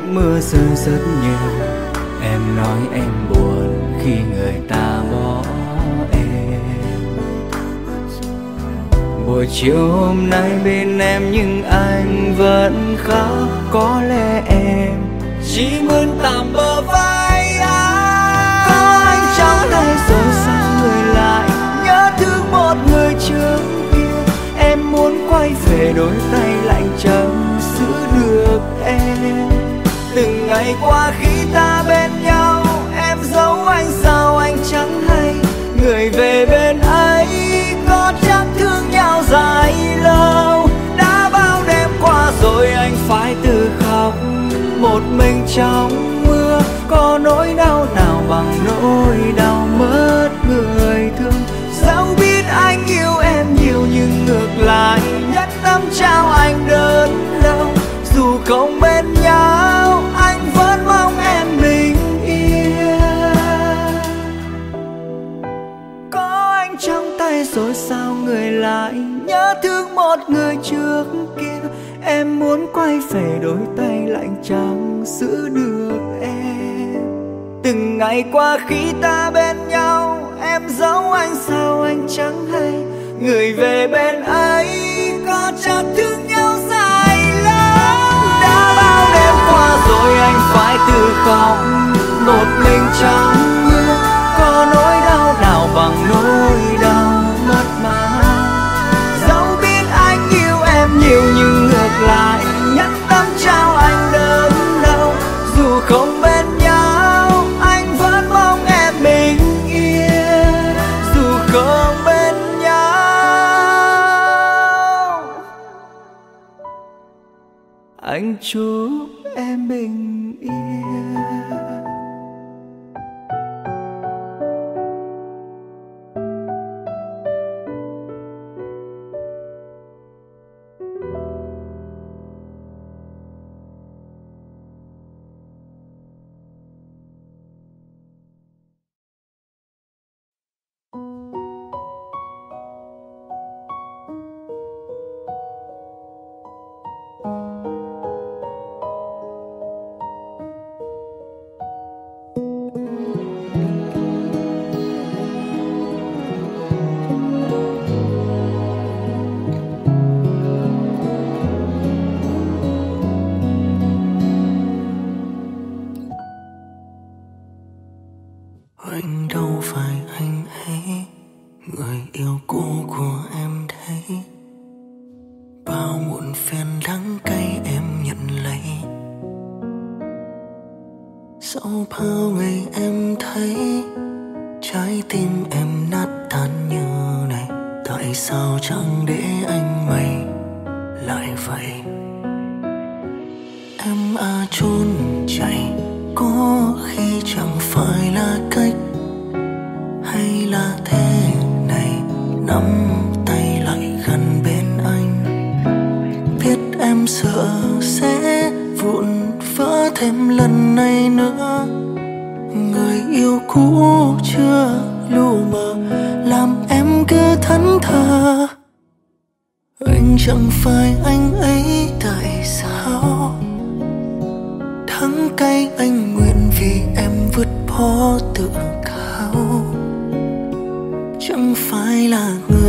mưa rơi rất nhiều. Em nói em buồn khi người ta bỏ em. Buổi chiều hôm nay bên em nhưng anh vẫn khóc, có lẽ em chỉ muốn tạm bờ vai anh. Có anh trong tay rồi sao người lại nhớ thương một người trước kia? Em muốn quay về đôi tay lạnh chẳng giữ được em. Từng ngày qua khi ta bên anh sao anh chẳng hay? Người về bên ấy có chắc thương nhau dài lâu. Đã bao đêm qua rồi anh phải tự khóc. Một mình trong mưa, có nỗi đau nào bằng nỗi đau mất người thương? Dẫu biết anh yêu em nhiều nhưng ngược lại, nhất tâm trao anh đớn đau dù không bên nhau rồi sao người lại nhớ thương một người trước kia? Em muốn quay về đôi tay lạnh chẳng giữ được em. Từng ngày qua khi ta bên nhau, em giấu anh sao anh chẳng hay? Người về bên ấy có chắc thương nhau dài lâu. Đã bao đêm qua rồi anh phải tự khóc, một mình trong mưa. Có nỗi đau nào bằng nỗi lại nhất tâm trao anh đớn đau dù không bên nhau, anh vẫn mong em bình yên. Dù không bên nhau. Anh chúa.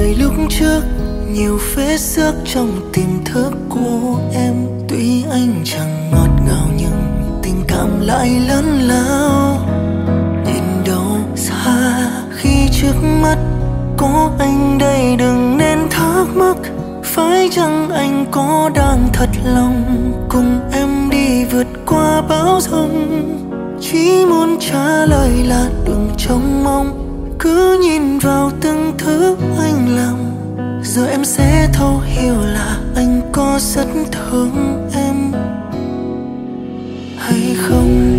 Người lúc trước, nhiều vết xước trong tiềm thức của em. Tuy anh chẳng ngọt ngào nhưng tình cảm lại lớn lao. Nhìn đâu xa khi trước mắt, có anh đây đừng nên thắc mắc. Phải chăng anh có đang thật lòng cùng em đi vượt qua bão giông? Chỉ muốn trả lời là đừng trông mong cứ nhìn vào từng thứ anh làm rồi em sẽ thấu hiểu là anh có rất thương em hay không.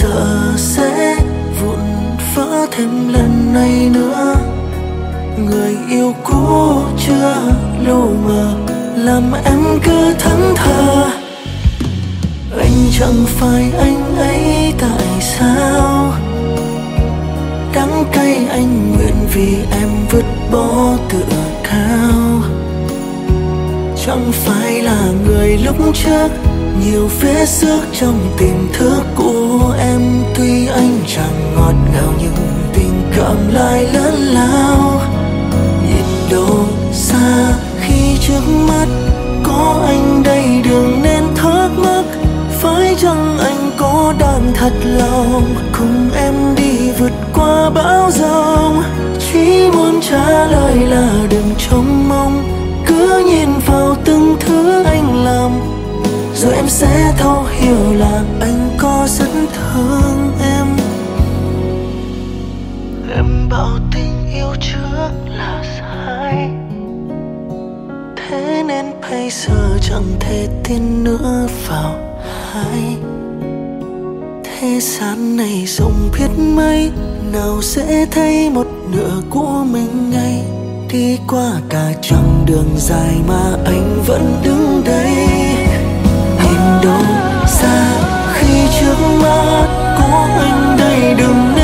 Sợ sẽ vụn vỡ thêm lần này nữa. Người yêu cũ chưa lâu mờ làm em cứ thẫn thờ. Anh chẳng phải anh ấy tại sao? Đắng cay anh nguyện vì em vứt bỏ tự cao chẳng phải là người lúc trước nhiều vết xước trong tiềm thức của em. Tuy anh chẳng ngọt ngào nhưng tình cảm lại lớn lao. Nhìn đâu xa khi trước mắt, có anh đây đừng nên thắc mắc. Phải chăng anh có đang thật lòng, cùng em đi vượt qua bão giông? Chỉ muốn trả lời là đừng trông mong, cứ nhìn vào từng thứ anh làm rồi em sẽ thấu hiểu là anh có rất thương em. Em bảo tình yêu trước là sai. Thế nên bây giờ chẳng thể tin nữa vào hai thế gian này rộng biết mấy, nào sẽ thấy một nửa của mình ngay. Đi qua cả chặng đường dài mà anh vẫn đứng đây. Trước mắt có anh đây đừng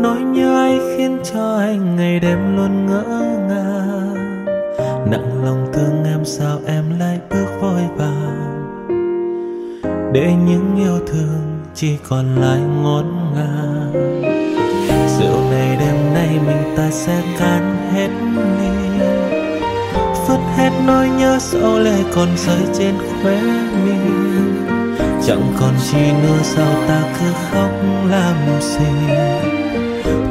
nỗi nhớ ấy khiến cho anh ngày đêm luôn ngỡ ngàng. Nặng lòng thương em sao em lại bước vội vàng? Để những yêu thương chỉ còn lại ngổn ngang. Rượu này đêm nay mình ta sẽ cạn hết ly phớt hết nỗi nhớ sâu lệ còn rơi trên khóe mi chẳng còn chi nữa sao ta cứ khóc làm gì?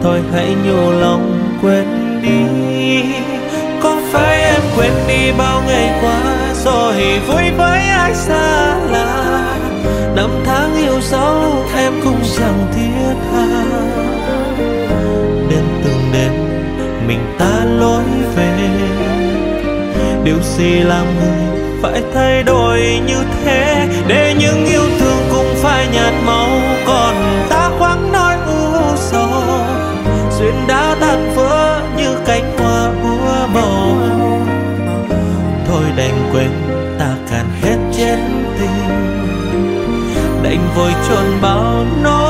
Thôi hãy nhủ lòng quên đi. Có phải em quên đi bao ngày qua rồi vui với ai xa lạ? Năm tháng yêu dấu em cũng chẳng thiết tha. Đến từng đêm mình ta lối về. Điều gì làm người phải thay đổi như thế? Để những yêu thương cũng phải nhạt màu đã tan vỡ như cánh hoa úa màu. Thôi đành quên ta cạn hết chén tình đành vội chôn bao nỗi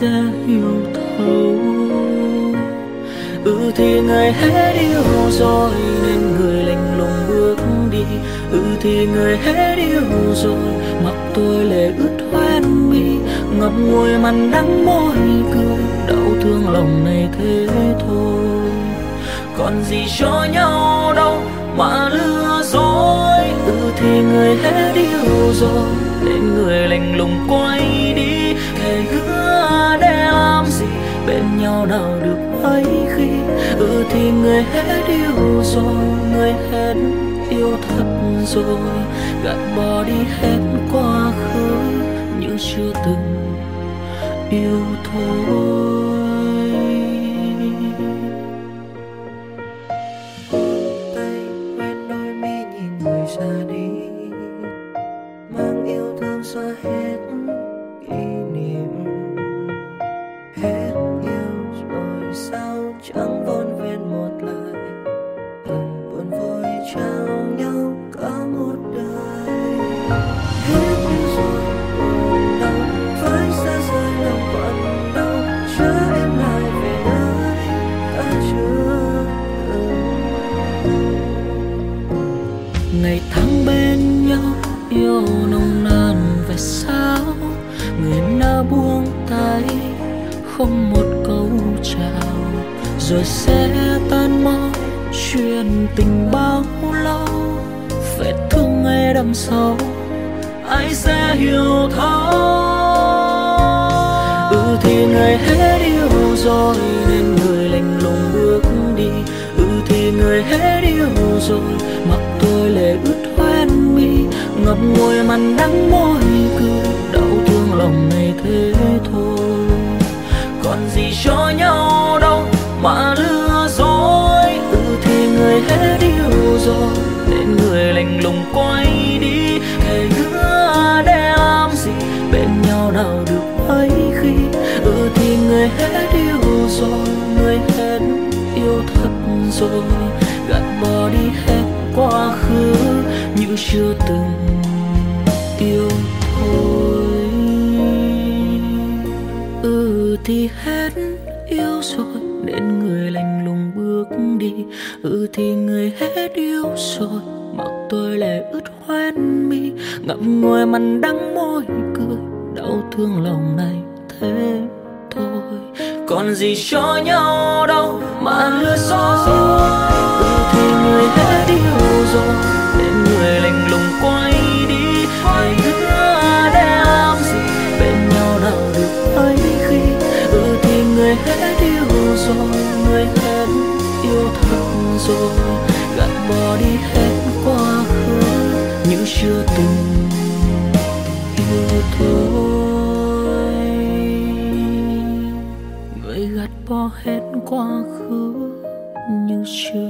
sẽ hiểu thấu ừ thì người hết yêu rồi nên người lạnh lùng bước đi. Ừ thì người hết yêu rồi, mặc tôi lệ ướt hoen mi. Ngập ngùi mặn đắng môi cười đau thương lòng này thế thôi. Còn gì cho nhau đâu mà lừa dối. Ừ thì người hết yêu rồi, nên người lạnh lùng quay bên nhau nào được mấy khi. Ừ thì người hết yêu rồi, người hết yêu thật rồi. Gạt bỏ đi hết quá khứ, như chưa từng yêu thôi. rồi người hết yêu thật rồi, gạt bỏ đi hết quá khứ, những chưa từng yêu thôi. Người gạt bỏ hết quá khứ, những chưa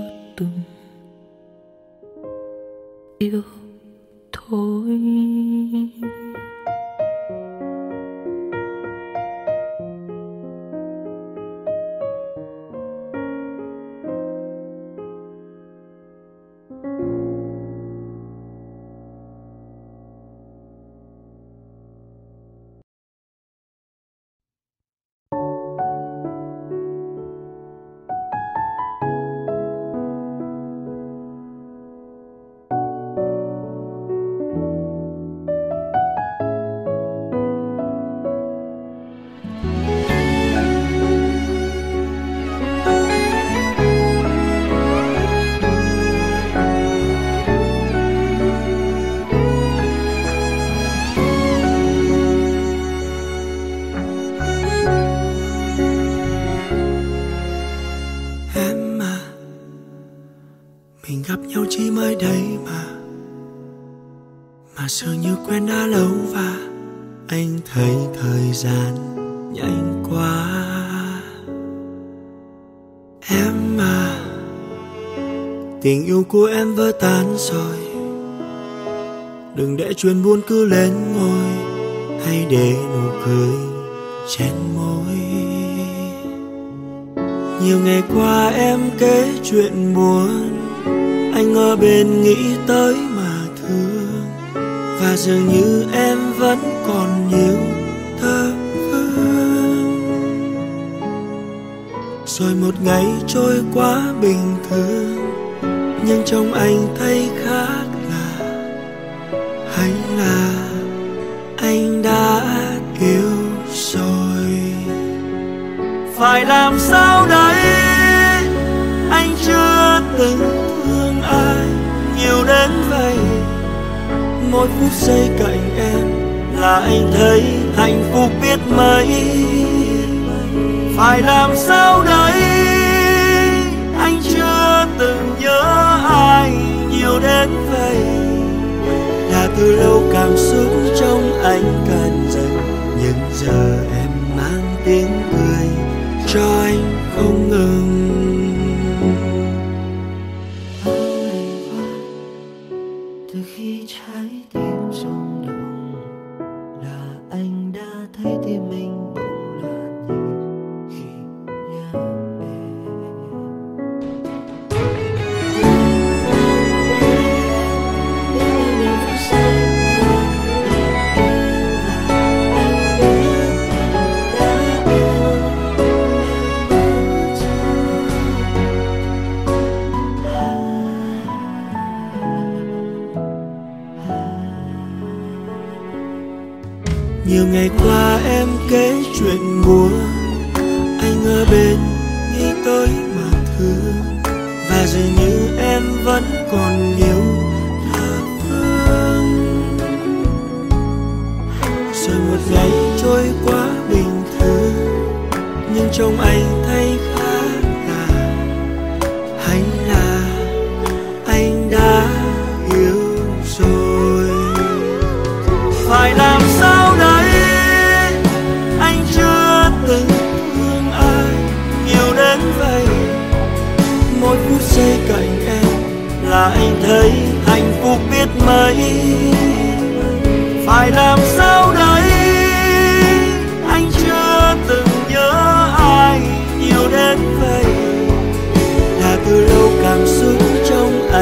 của em vỡ tan rồi. Đừng để chuyện buồn cứ lên ngôi, hãy để nụ cười trên môi. Nhiều ngày qua em kể chuyện buồn, anh ở bên nghĩ tới mà thương. Và dường như em vẫn còn nhiều thơ vương. Rồi một ngày trôi qua bình thường nhưng trong anh thấy khác là hay là anh đã yêu rồi? Phải làm sao đây? Anh chưa từng thương ai nhiều đến vậy. Mỗi phút giây cạnh em là anh thấy hạnh phúc biết mấy. Phải làm sao đây? Nhớ ai nhiều đến vậy? Đã từ lâu cảm xúc trong anh cạn dần, nhưng giờ em mang tiếng cười cho anh không ngừng.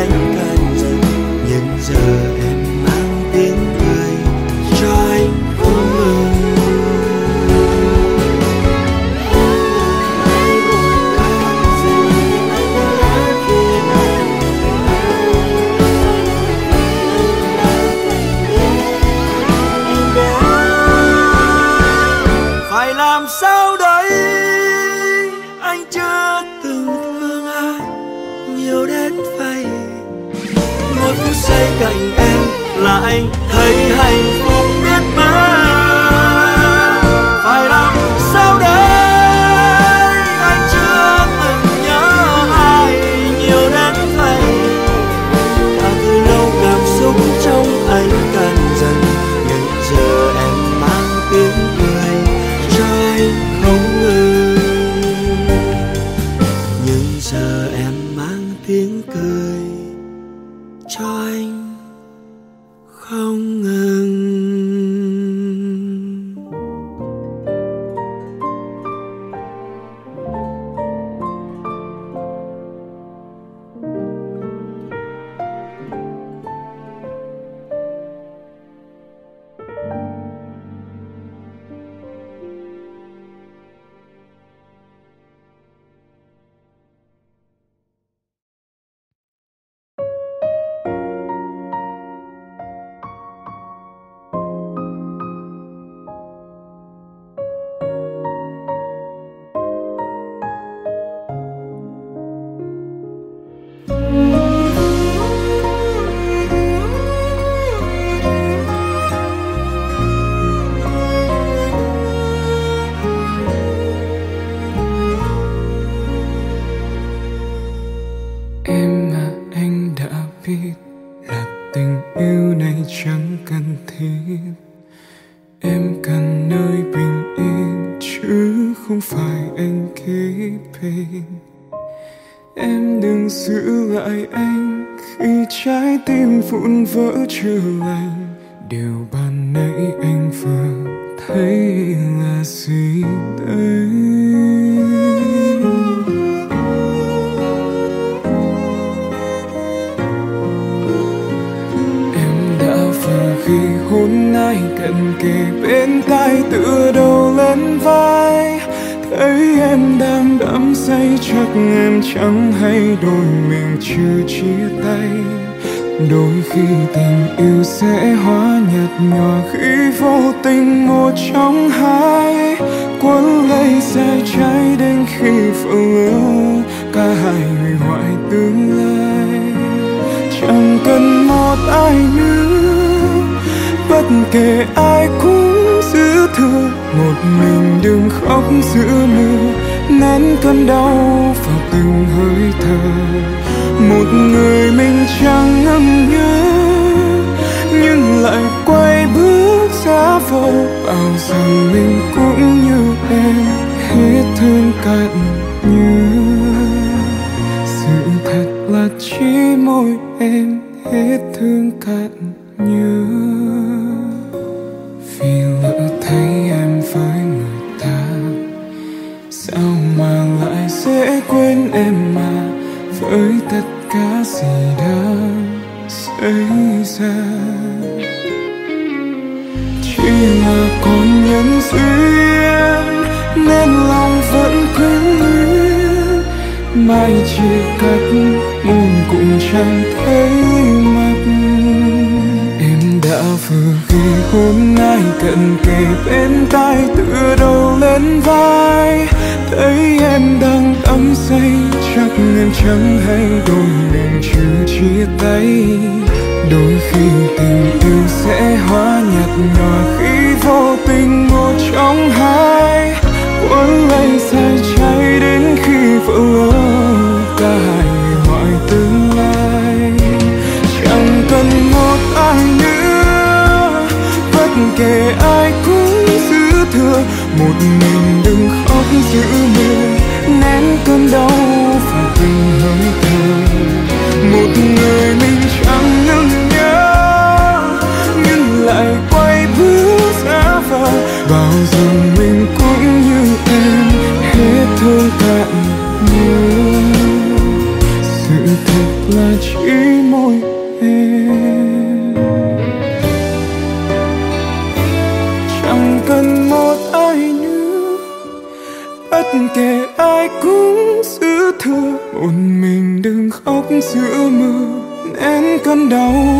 Trong khi tình yêu sẽ hóa nhạt nhòa khi vô tình một trong hai cuốn lấy sẽ cháy đến khi vỡ lỡ ta hãy mọi tương lai. Chẳng cần một ai nữa, bất kể ai cũng giữ thừa một mình đừng khóc giữ mưa. Nén cơn đau phải từng hơi thở. Một người mình chẳng nâng bao giờ mình cũng như em hết thương cạn nhớ. Sự thật là chỉ mỗi em. Chẳng cần một ai nữa bất kể ai cũng giữ thương, một mình đừng khóc giữa mưa nén cơn đau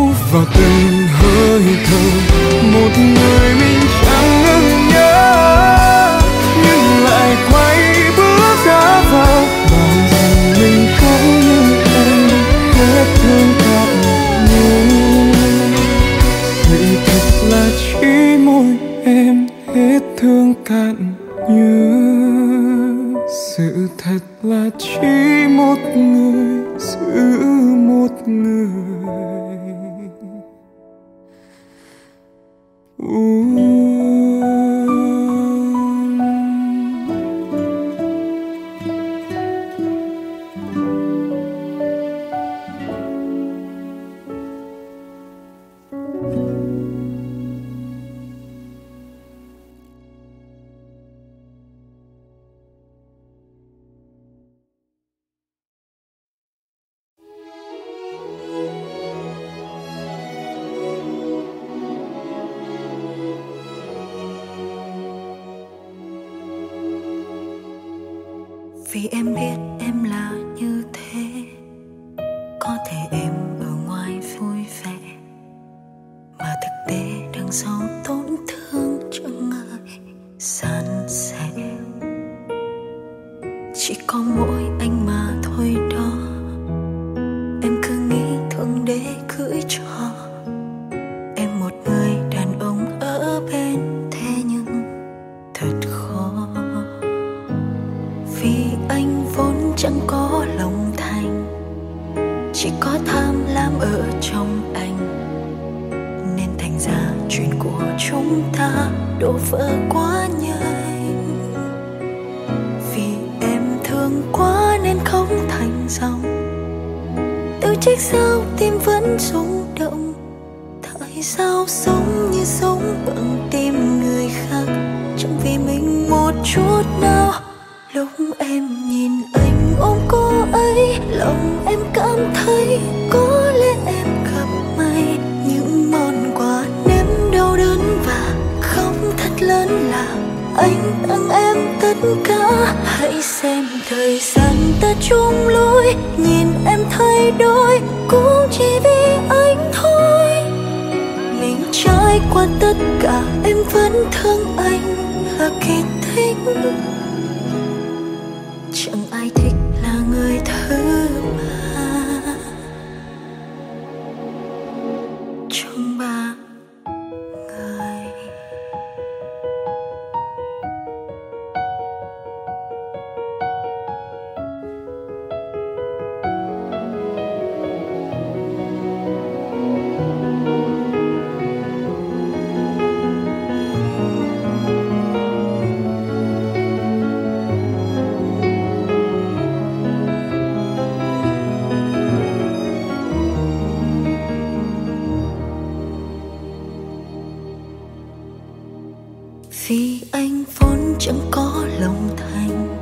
vì anh vốn chẳng có lòng thành,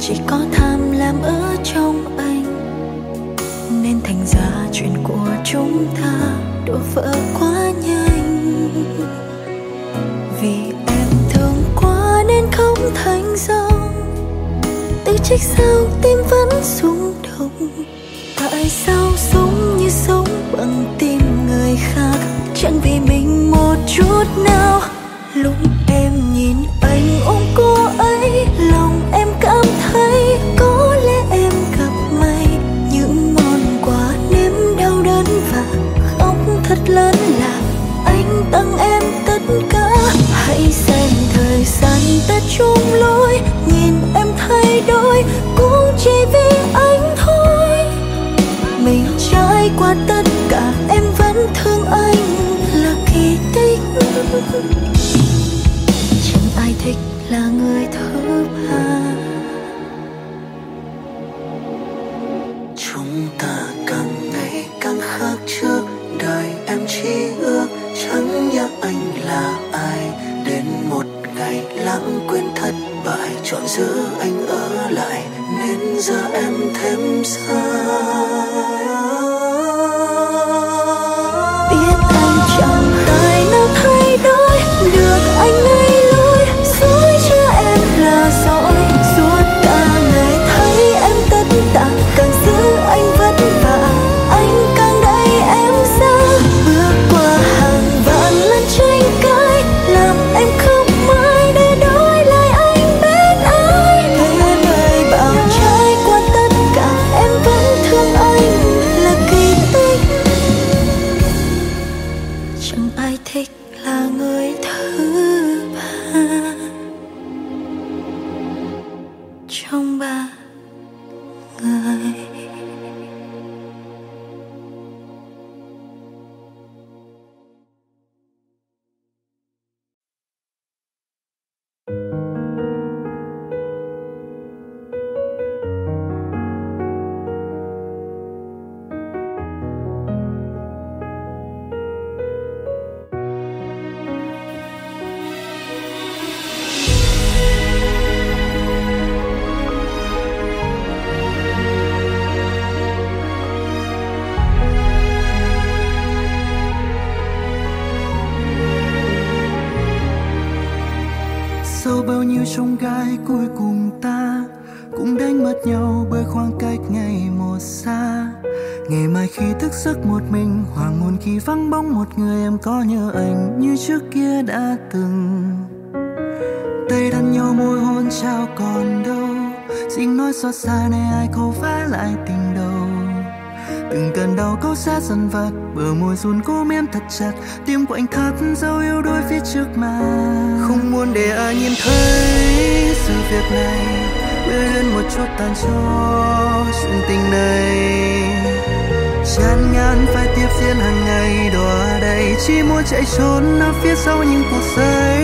chỉ có tham lam ở trong anh. Nên thành ra chuyện của chúng ta đổ vỡ quá nhanh. Vì em thương quá nên không thành dòng tự trách sao tim vẫn rung động. Tại sao ta chung lối, nhìn em thay đổi, cũng chỉ vì anh thôi. Mình trải qua tất cả, em vẫn thương anh là kỳ tích. giữ anh ở lại nên giờ em thêm xa. vắt bờ môi run cố miên thật chặt. Tim của anh thắt dấu yêu đôi phía trước mà không muốn để ai nhìn thấy sự việc này. Đưa lên một chút tàn cho chuyện tình này. Chán ngán phải tiếp diễn hàng ngày đỏ đầy chỉ muốn chạy trốn ở phía sau những cuộc say.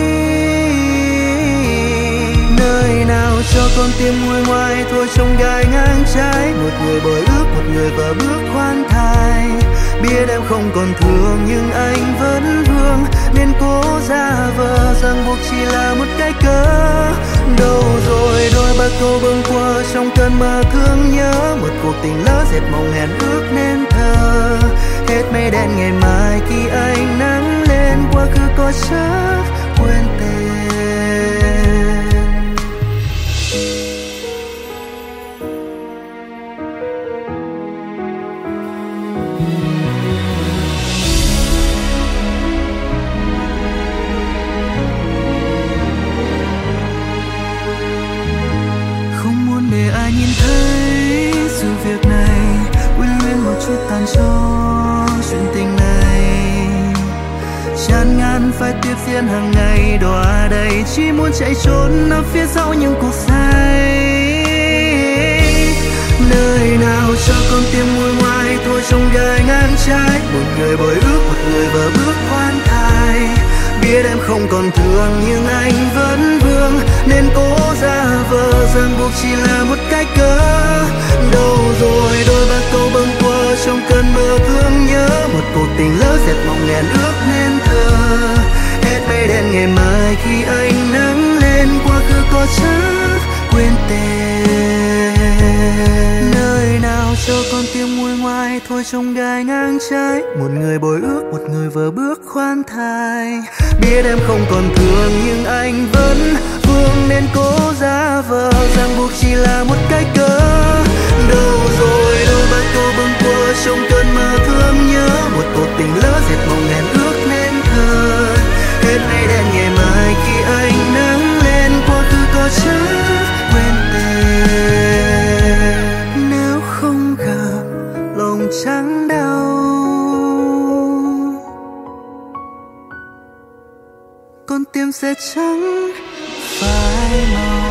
Nơi nào cho con tim nguôi ngoài thôi trong gai ngang trái. Một người bồi ước, một người và bước khoan thai biết em không còn thương, nhưng anh vẫn vương. Nên cố ra vờ rằng buộc chỉ là một cái cớ. Đâu rồi đôi ba câu bâng qua trong cơn mơ thương nhớ? Một cuộc tình lỡ dệt mộng hẹn ước nên thơ hết mây đen ngày mai khi anh nắng lên, quá khứ có chắc quên tên. Nhìn thấy sự việc này quyến luyến một chút tàn cho chuyện tình này. Chán ngán phải tiếp diễn hàng ngày, đọa đầy chỉ muốn chạy trốn nấp phía sau những cuộc say. Nơi nào cho con tim nguôi ngoai, thôi trong gai ngang trái. Một người bồi ước, một người vợ bước khoan thai biết em không còn thương, nhưng anh vẫn vương. Nên cố ra vờ rằng buộc chỉ là một cái cớ. Đâu rồi, đôi ba câu bâng quơ trong cơn mơ thương nhớ. Một cuộc tình lỡ dệt mộng nghẹn ước nên thơ hết mây đen ngày mai khi anh nắng lên. Quá khứ có chắc quên tên nơi nào cho con tim nguôi ngoai, thôi trông gai ngang trái. Một người bồi ước, một người vừa bước khoan thai. Biết em không còn thương, nhưng anh vẫn vương nên cố ra vờ. Rằng buộc chỉ là một cái cớ. Đâu rồi, đâu ba cô bâng quơ, trong cơn mơ thương nhớ. Một cuộc tình lỡ dệt mộng hẹn ước nên thơ. Hết nay đen ngày mai khi anh nắng lên, quá khứ có chớ quên tên. Con tim sẽ chẳng phai màu dưới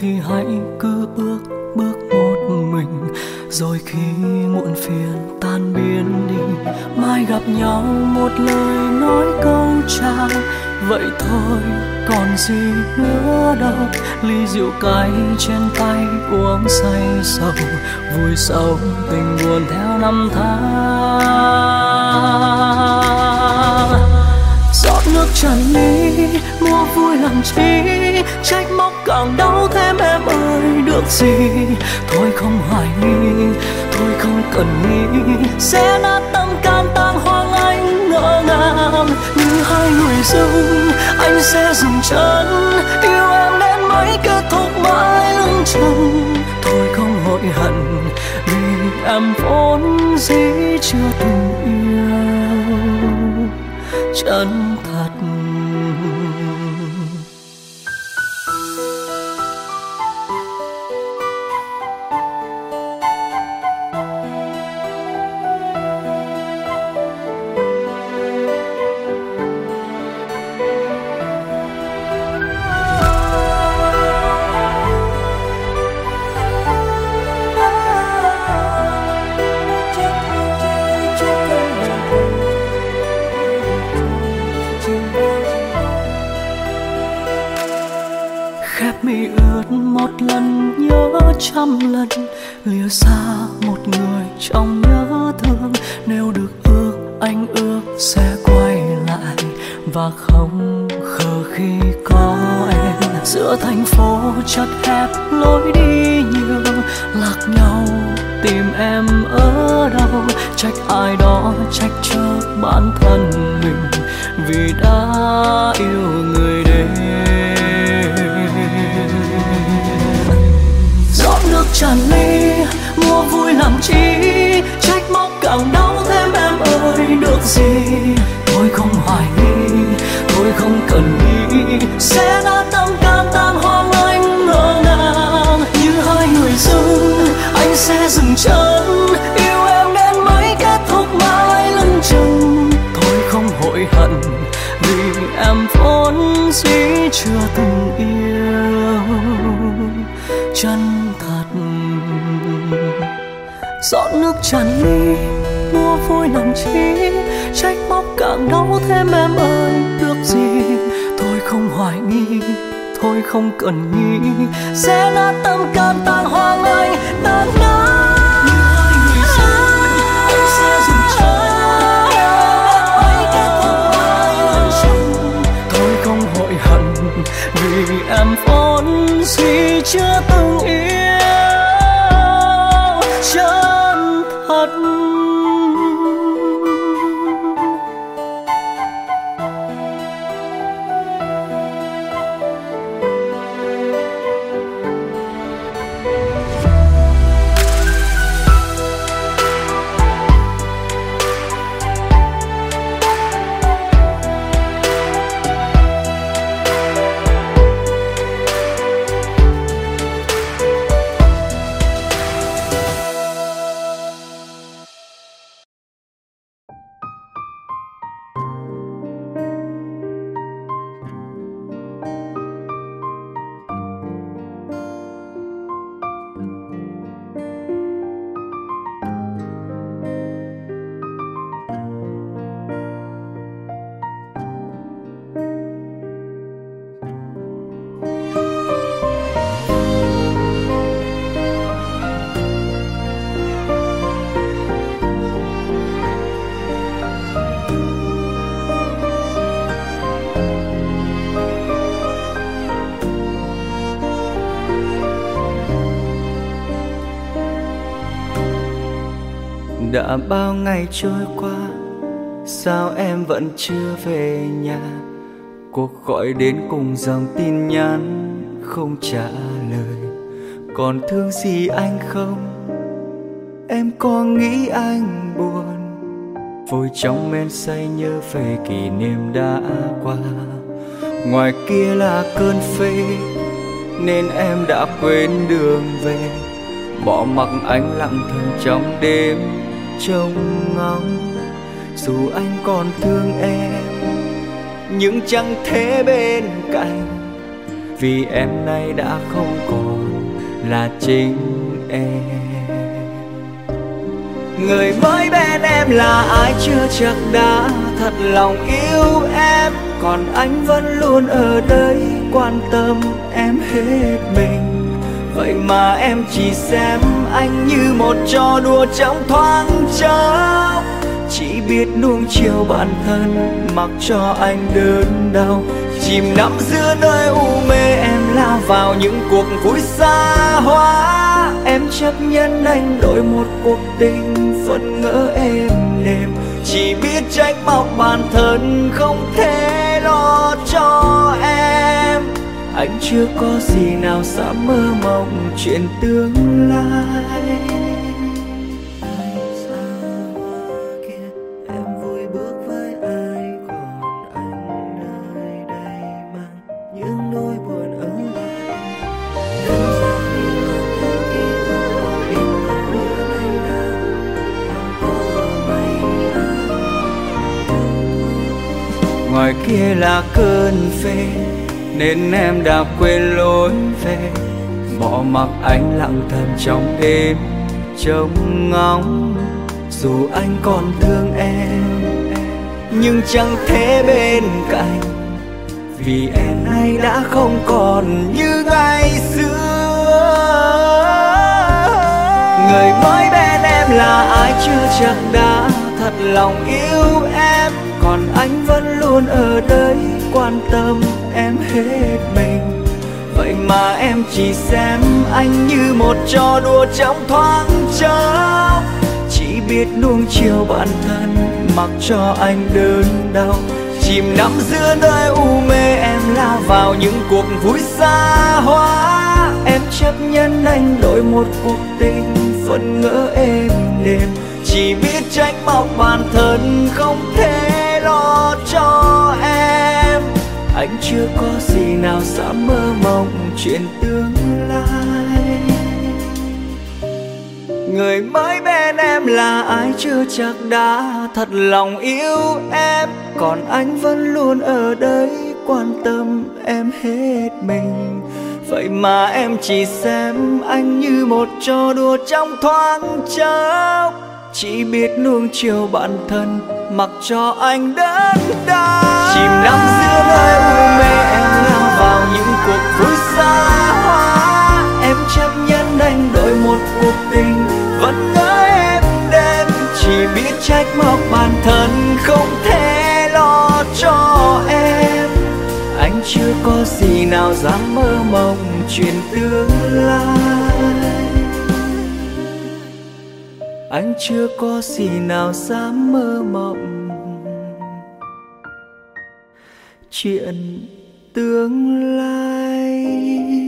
thì hãy cứ bước bước một mình. Rồi khi muộn phiền tan biến đi, mai gặp nhau một lời nói câu chào. Vậy thôi, còn gì nữa đâu. Ly rượu cay trên tay uống say sầu, vui sầu tình buồn theo năm tháng. Giọt nước tràn ly mua vui làm chi, trách móc càng đau em em ơi, được gì? Thôi không hoài nghi, thôi không cần nghĩ. Sẽ nát tâm can tan hoang anh ngỡ ngàng. Như hai người dưng, anh sẽ dừng chân. Yêu em đến mấy kết thúc mãi lưng chừng. Thôi không hối hận, vì em vốn dĩ chưa từng yêu. Chân tìm em ở đâu? Trách ai đó, trách trước bản thân mình. Vì đã yêu người đến. Giọt nước tràn ly mua vui làm chi? Trách móc càng đau thêm em ơi, được gì? Tôi không hoài nghi, tôi không cần nghĩ. Sẽ đã anh sẽ dừng chân. Yêu em đến mấy kết thúc mãi lưng chừng. Tôi không hối hận vì em vốn dĩ chưa từng yêu. Chân thật. Giọt nước tràn ly mua vui làm chi. Trách móc càng đau thêm em ơi. Thôi không cần nghĩ. Sẽ nát tâm can tan hoang anh tan nát Thôi không hối hận vì em vốn gì chưa đã bao ngày trôi qua, sao em vẫn chưa về nhà? Cuộc gọi đến cùng dòng tin nhắn không trả lời. Còn thương gì anh không? Em có nghĩ anh buồn? Vội trong men say nhớ về kỷ niệm đã qua. Ngoài kia là cơn phê, nên em đã quên đường về. Bỏ mặc anh lặng thầm trong đêm trông ngóng. Dù anh còn thương em, nhưng chẳng thể bên cạnh. Vì em nay đã không còn là chính em. Người mới bên em là ai chưa chắc đã thật lòng yêu em. Còn anh vẫn luôn ở đây quan tâm em hết mình vậy mà em chỉ xem anh như một trò đùa trong thoáng chốc. Chỉ biết nuông chiều bản thân, mặc cho anh đớn đau. Chìm đắm giữa nơi u mê em lao vào những cuộc vui xa hoa. Em chấp nhận anh đổi một cuộc tình, vẫn ngỡ êm đềm chỉ biết trách móc bản thân không thể lo cho em anh chưa có gì nào dám mơ mộng chuyện tương lai. Ngoài kia là cơn phê nên em đã quên lối về. Bỏ mặc anh lặng thầm trong đêm trông ngóng. Dù anh còn thương em, nhưng chẳng thể bên cạnh. Vì em nay đã không còn như ngày xưa. Người mới bên em là ai chưa chắc đã thật lòng yêu em. Còn anh vẫn luôn ở đây quan tâm em hết mình. Vậy mà em chỉ xem anh như một trò đùa trong thoáng chốc. Chỉ biết nuông chiều bản thân, mặc cho anh đớn đau. Chìm đắm giữa nơi u mê em lao vào những cuộc vui xa hoa. Em chấp nhận anh đổi một cuộc tình, vẫn ngỡ êm đềm chỉ biết trách móc bản thân không thể lo cho em anh chưa có gì nào dám mơ mộng, chuyện tương lai. Người mới bên em là ai chưa chắc đã thật lòng yêu em. Còn anh vẫn luôn ở đây, quan tâm em hết mình. Vậy mà em chỉ xem anh như một trò đùa trong thoáng chốc. Chỉ biết nuông chiều bản thân, mặc cho anh đớn đau chìm đắm giữa nơi u mê em lao vào những cuộc vui xa hoa. Em chấp nhận đánh đổi một cuộc tình, vẫn ngỡ em đêm. Chỉ biết trách móc bản thân không thể lo cho em. Anh chưa có gì nào dám mơ mộng chuyện tương lai. Anh chưa có gì nào dám mơ mộng chuyện tương lai.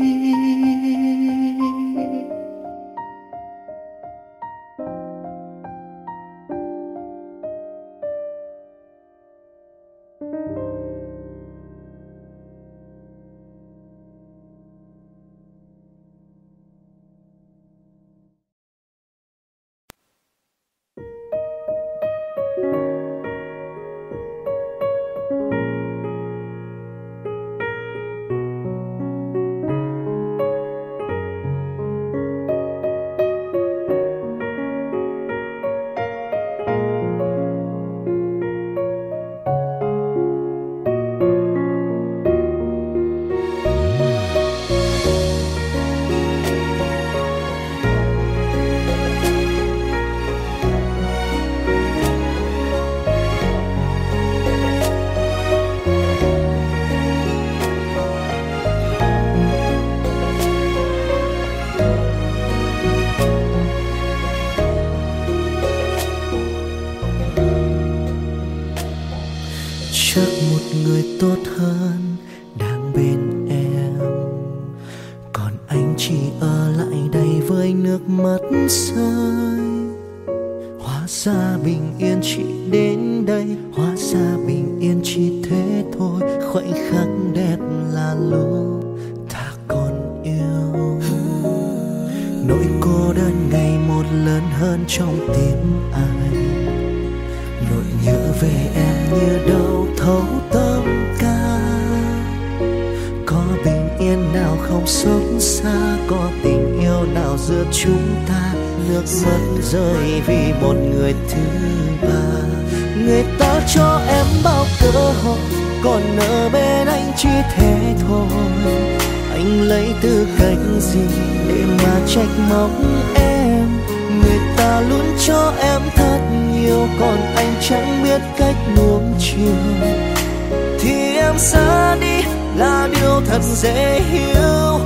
Yêu thật dễ hiểu.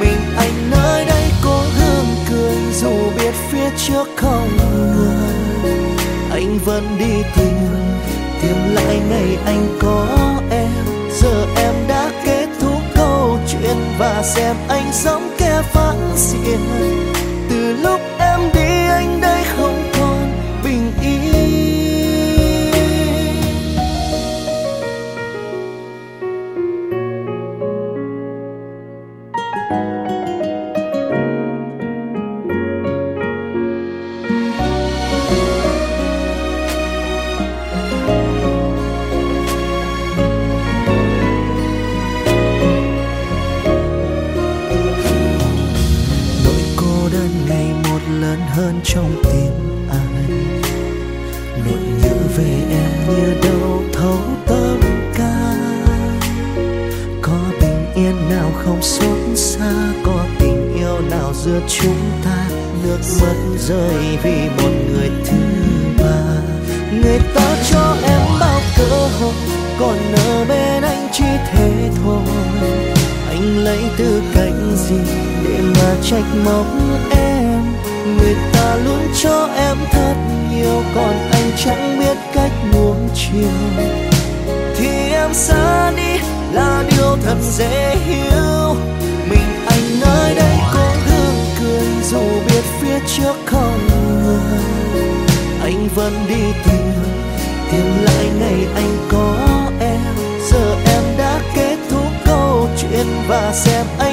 Mình anh nơi đây cố gắng cười, dù biết phía trước không người. Anh vẫn đi tìm tìm lại ngày anh có em. Giờ em đã kết thúc câu chuyện và xem anh sống kẻ phản diện. Từ lúc em đi, anh đây chúng ta, nước mắt rơi vì một người thứ ba. Người ta cho em bao cơ hội, còn ở bên anh chỉ thế thôi. Anh lấy tư cách gì để mà trách móc em? Người ta luôn cho em thật nhiều, còn anh chẳng biết cách nuông chiều. Thì em xa đi là điều thật dễ hiểu. biết phía trước không người. Anh vẫn đi tìm tìm lại ngày anh có em. Giờ em đã kết thúc câu chuyện và xem anh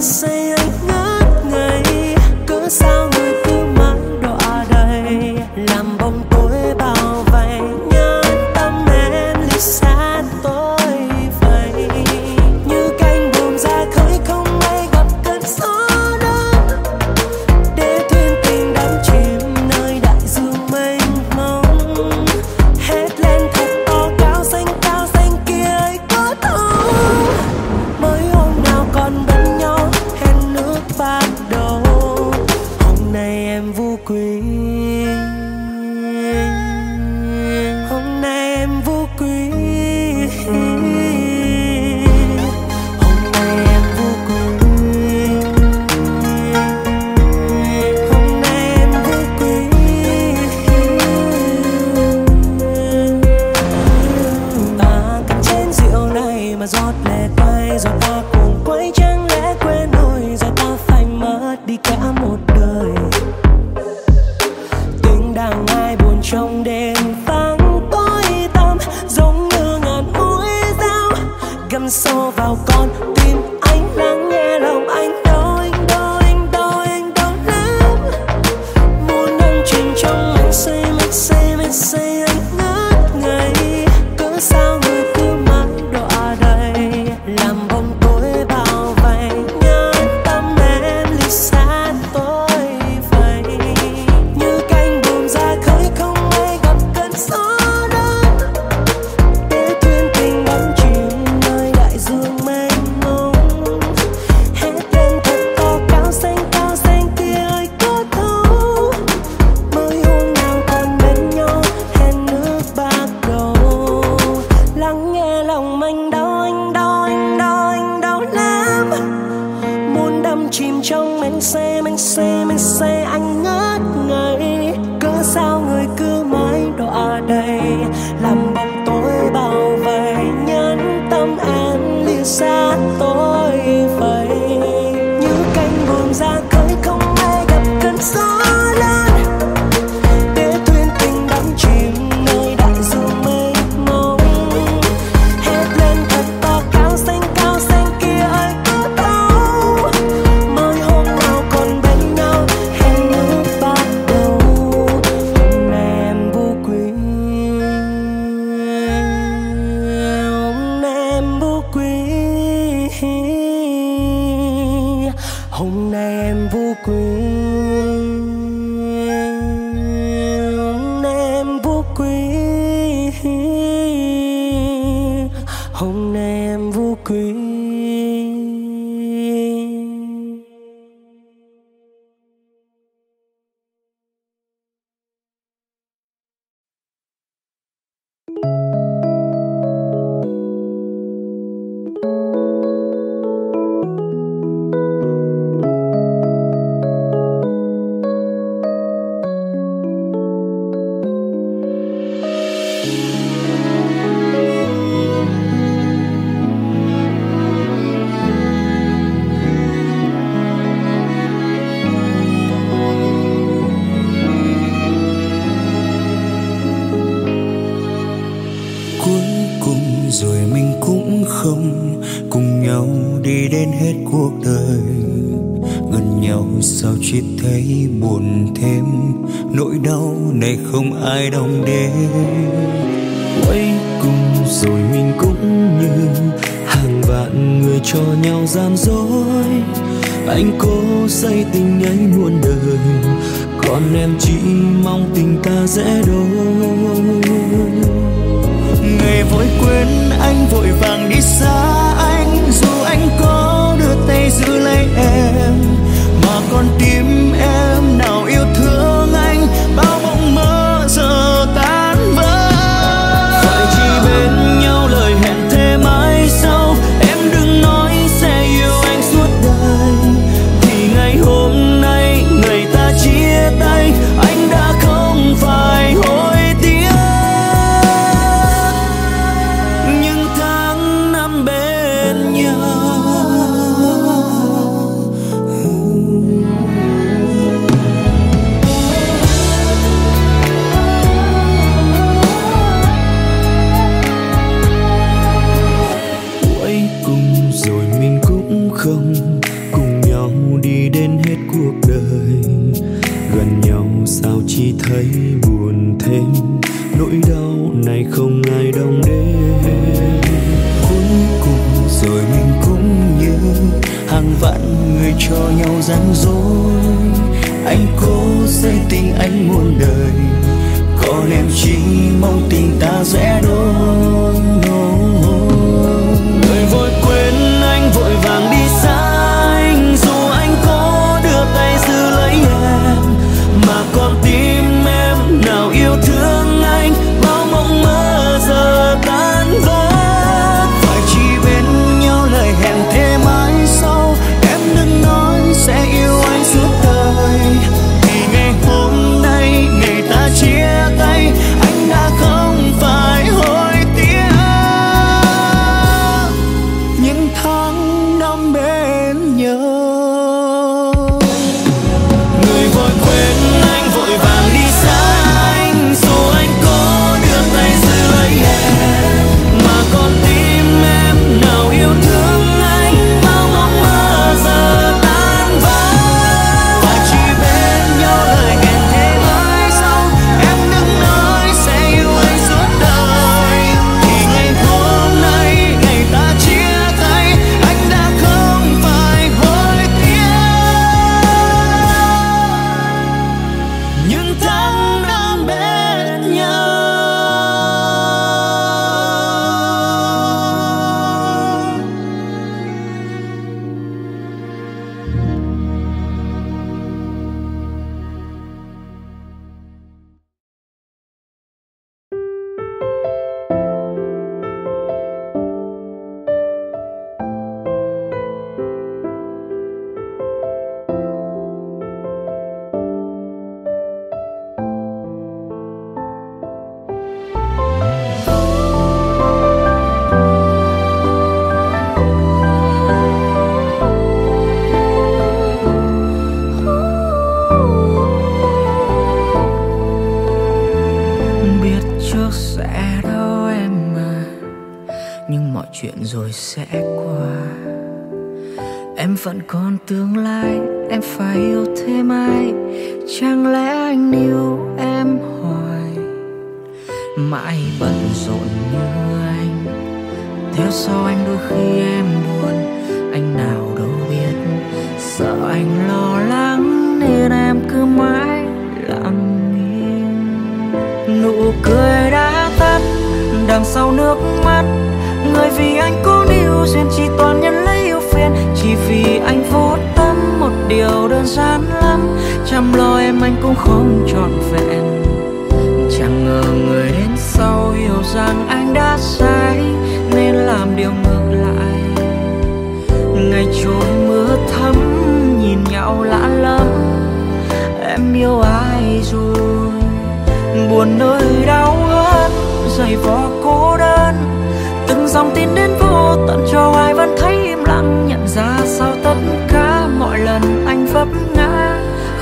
say. 作与放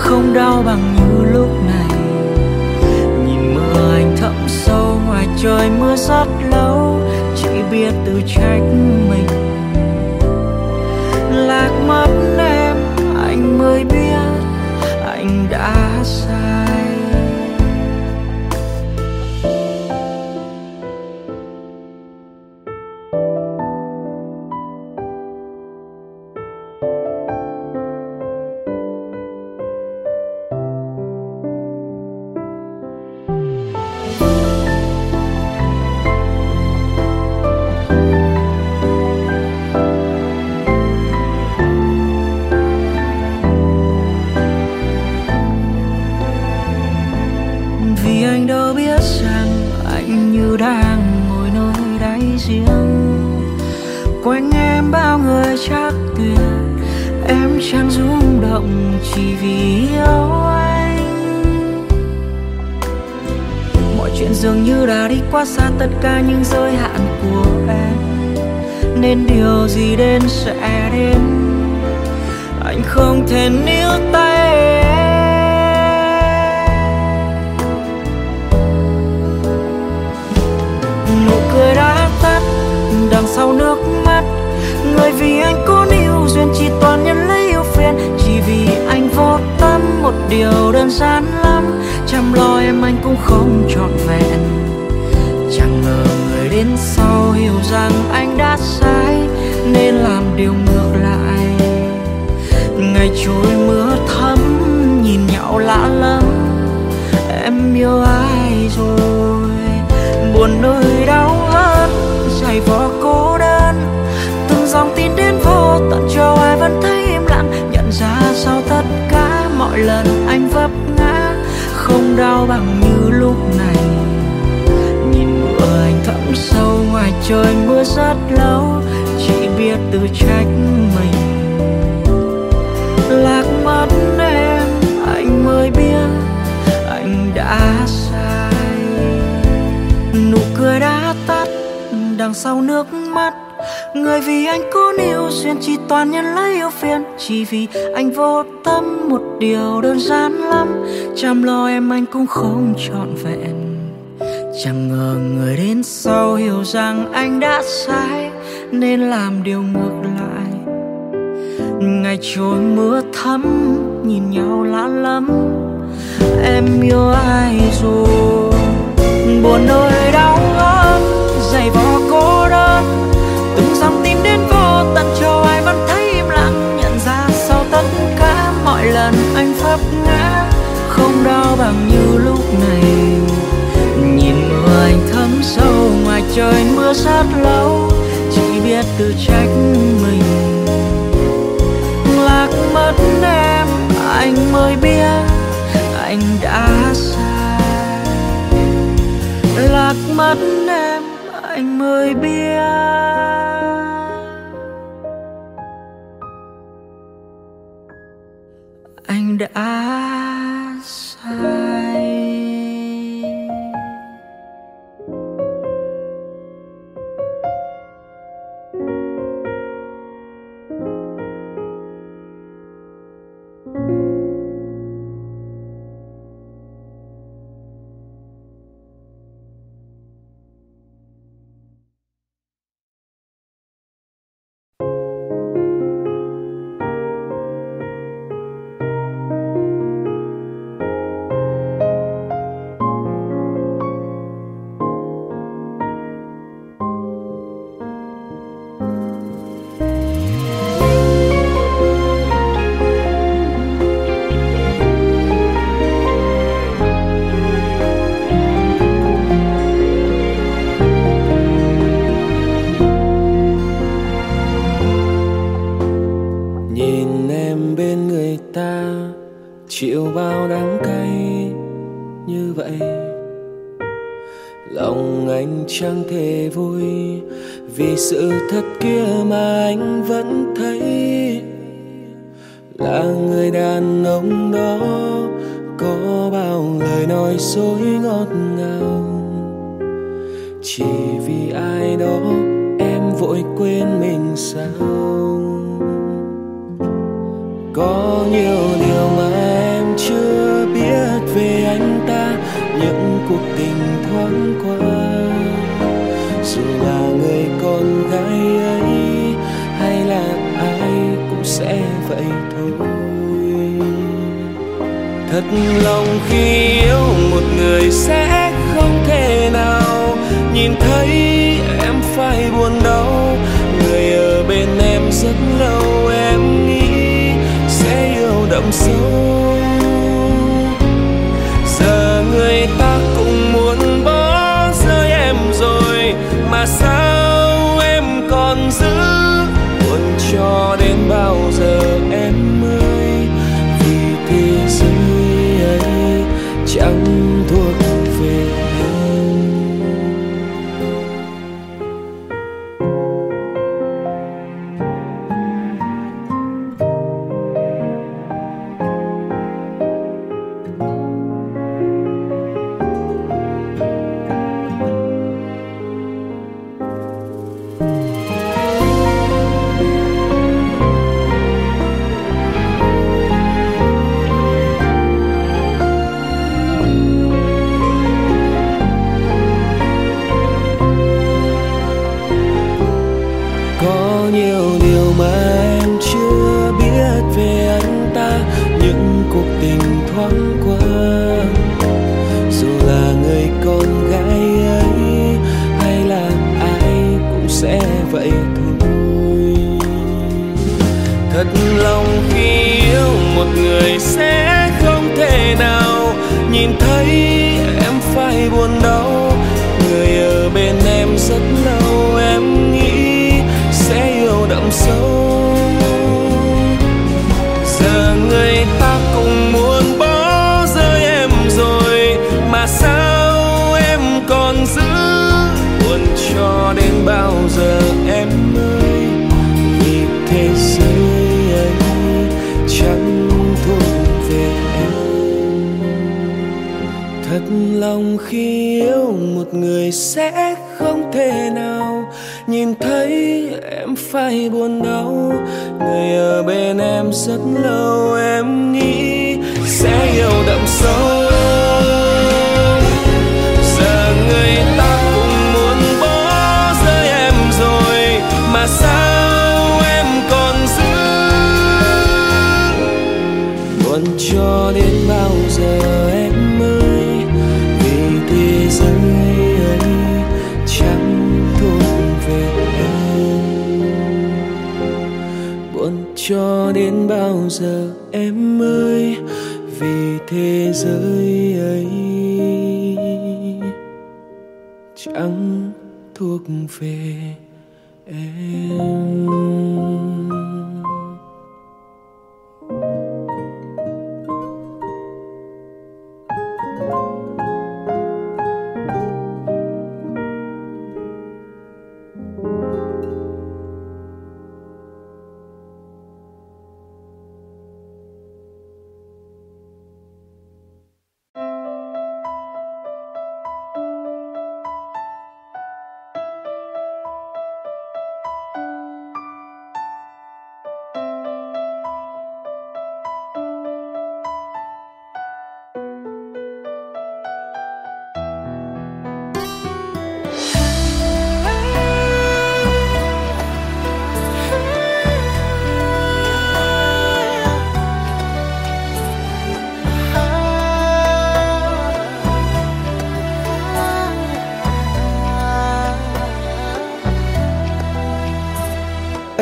không đau bằng như lúc này. Nhìn mưa anh thẫm sâu ngoài trời, mưa rất lâu, chỉ biết tự trách mình. Lạc mất em, anh mới biết anh đã sai.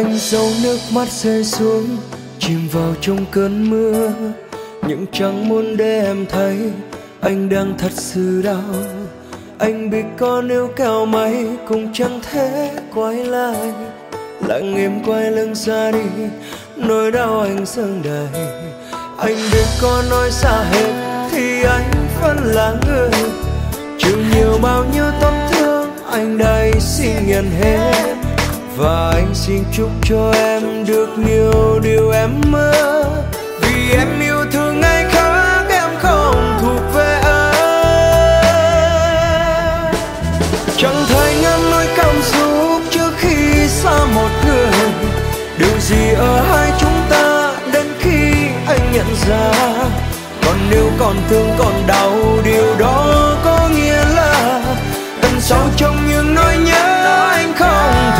anh dấu nước mắt rơi xuống, chìm vào trong cơn mưa. Những chẳng muốn để em thấy anh đang thật sự đau. Anh bị con yêu cao mấy cũng chẳng thể quay lại. Lặng im quay lưng ra đi, nỗi đau anh dâng đầy. Anh biết có nói xa hết, thì anh vẫn là người. Chịu nhiều bao nhiêu tổn thương, anh đây xin nhận hết và anh xin chúc cho em được nhiều điều em mơ. Vì em yêu thương ai khác, em không thuộc về anh chẳng thể ngăn nỗi cảm xúc trước khi xa một người. Điều gì ở hai chúng ta đến khi anh nhận ra. Còn nếu còn thương, còn đau, điều đó có nghĩa là tần sâu trong những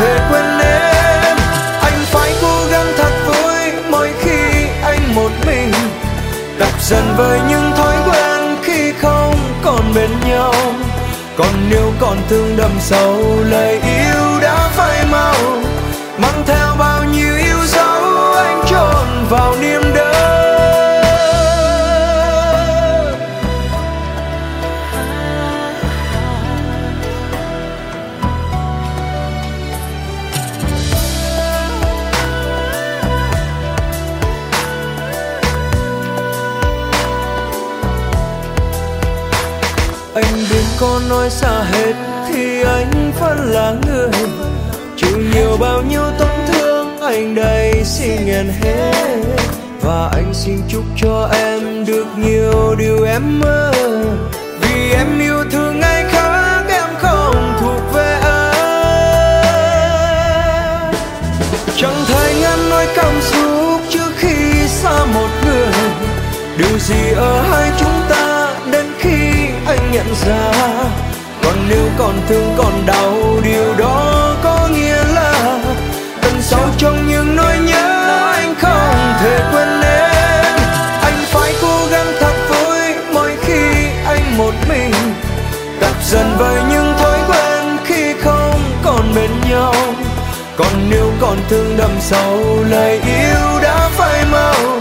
thể quên em. Anh phải cố gắng thật vui mỗi khi anh một mình. Tập dần với những thói quen khi không còn bên nhau. Còn nếu còn thương đậm sâu, lời yêu đã phai màu, mang theo có nói xa hết thì anh vẫn là người. Chịu nhiều bao nhiêu tổn thương, anh đây xin nghẹn hết. Và anh xin chúc cho em được nhiều điều em mơ. Vì em yêu thương ai khác, em không thuộc về anh chẳng thấy ngăn nói cảm xúc trước khi xa một người. Điều gì ở hai chúng nhận ra, còn nếu còn thương, còn đau, điều đó có nghĩa là tần sâu trong những nỗi nhớ anh không thể quên em. Anh phải cố gắng thật vui mỗi khi anh một mình tập dần với những thói quen khi không còn bên nhau. Còn nếu còn thương đậm sâu, lời yêu đã phai màu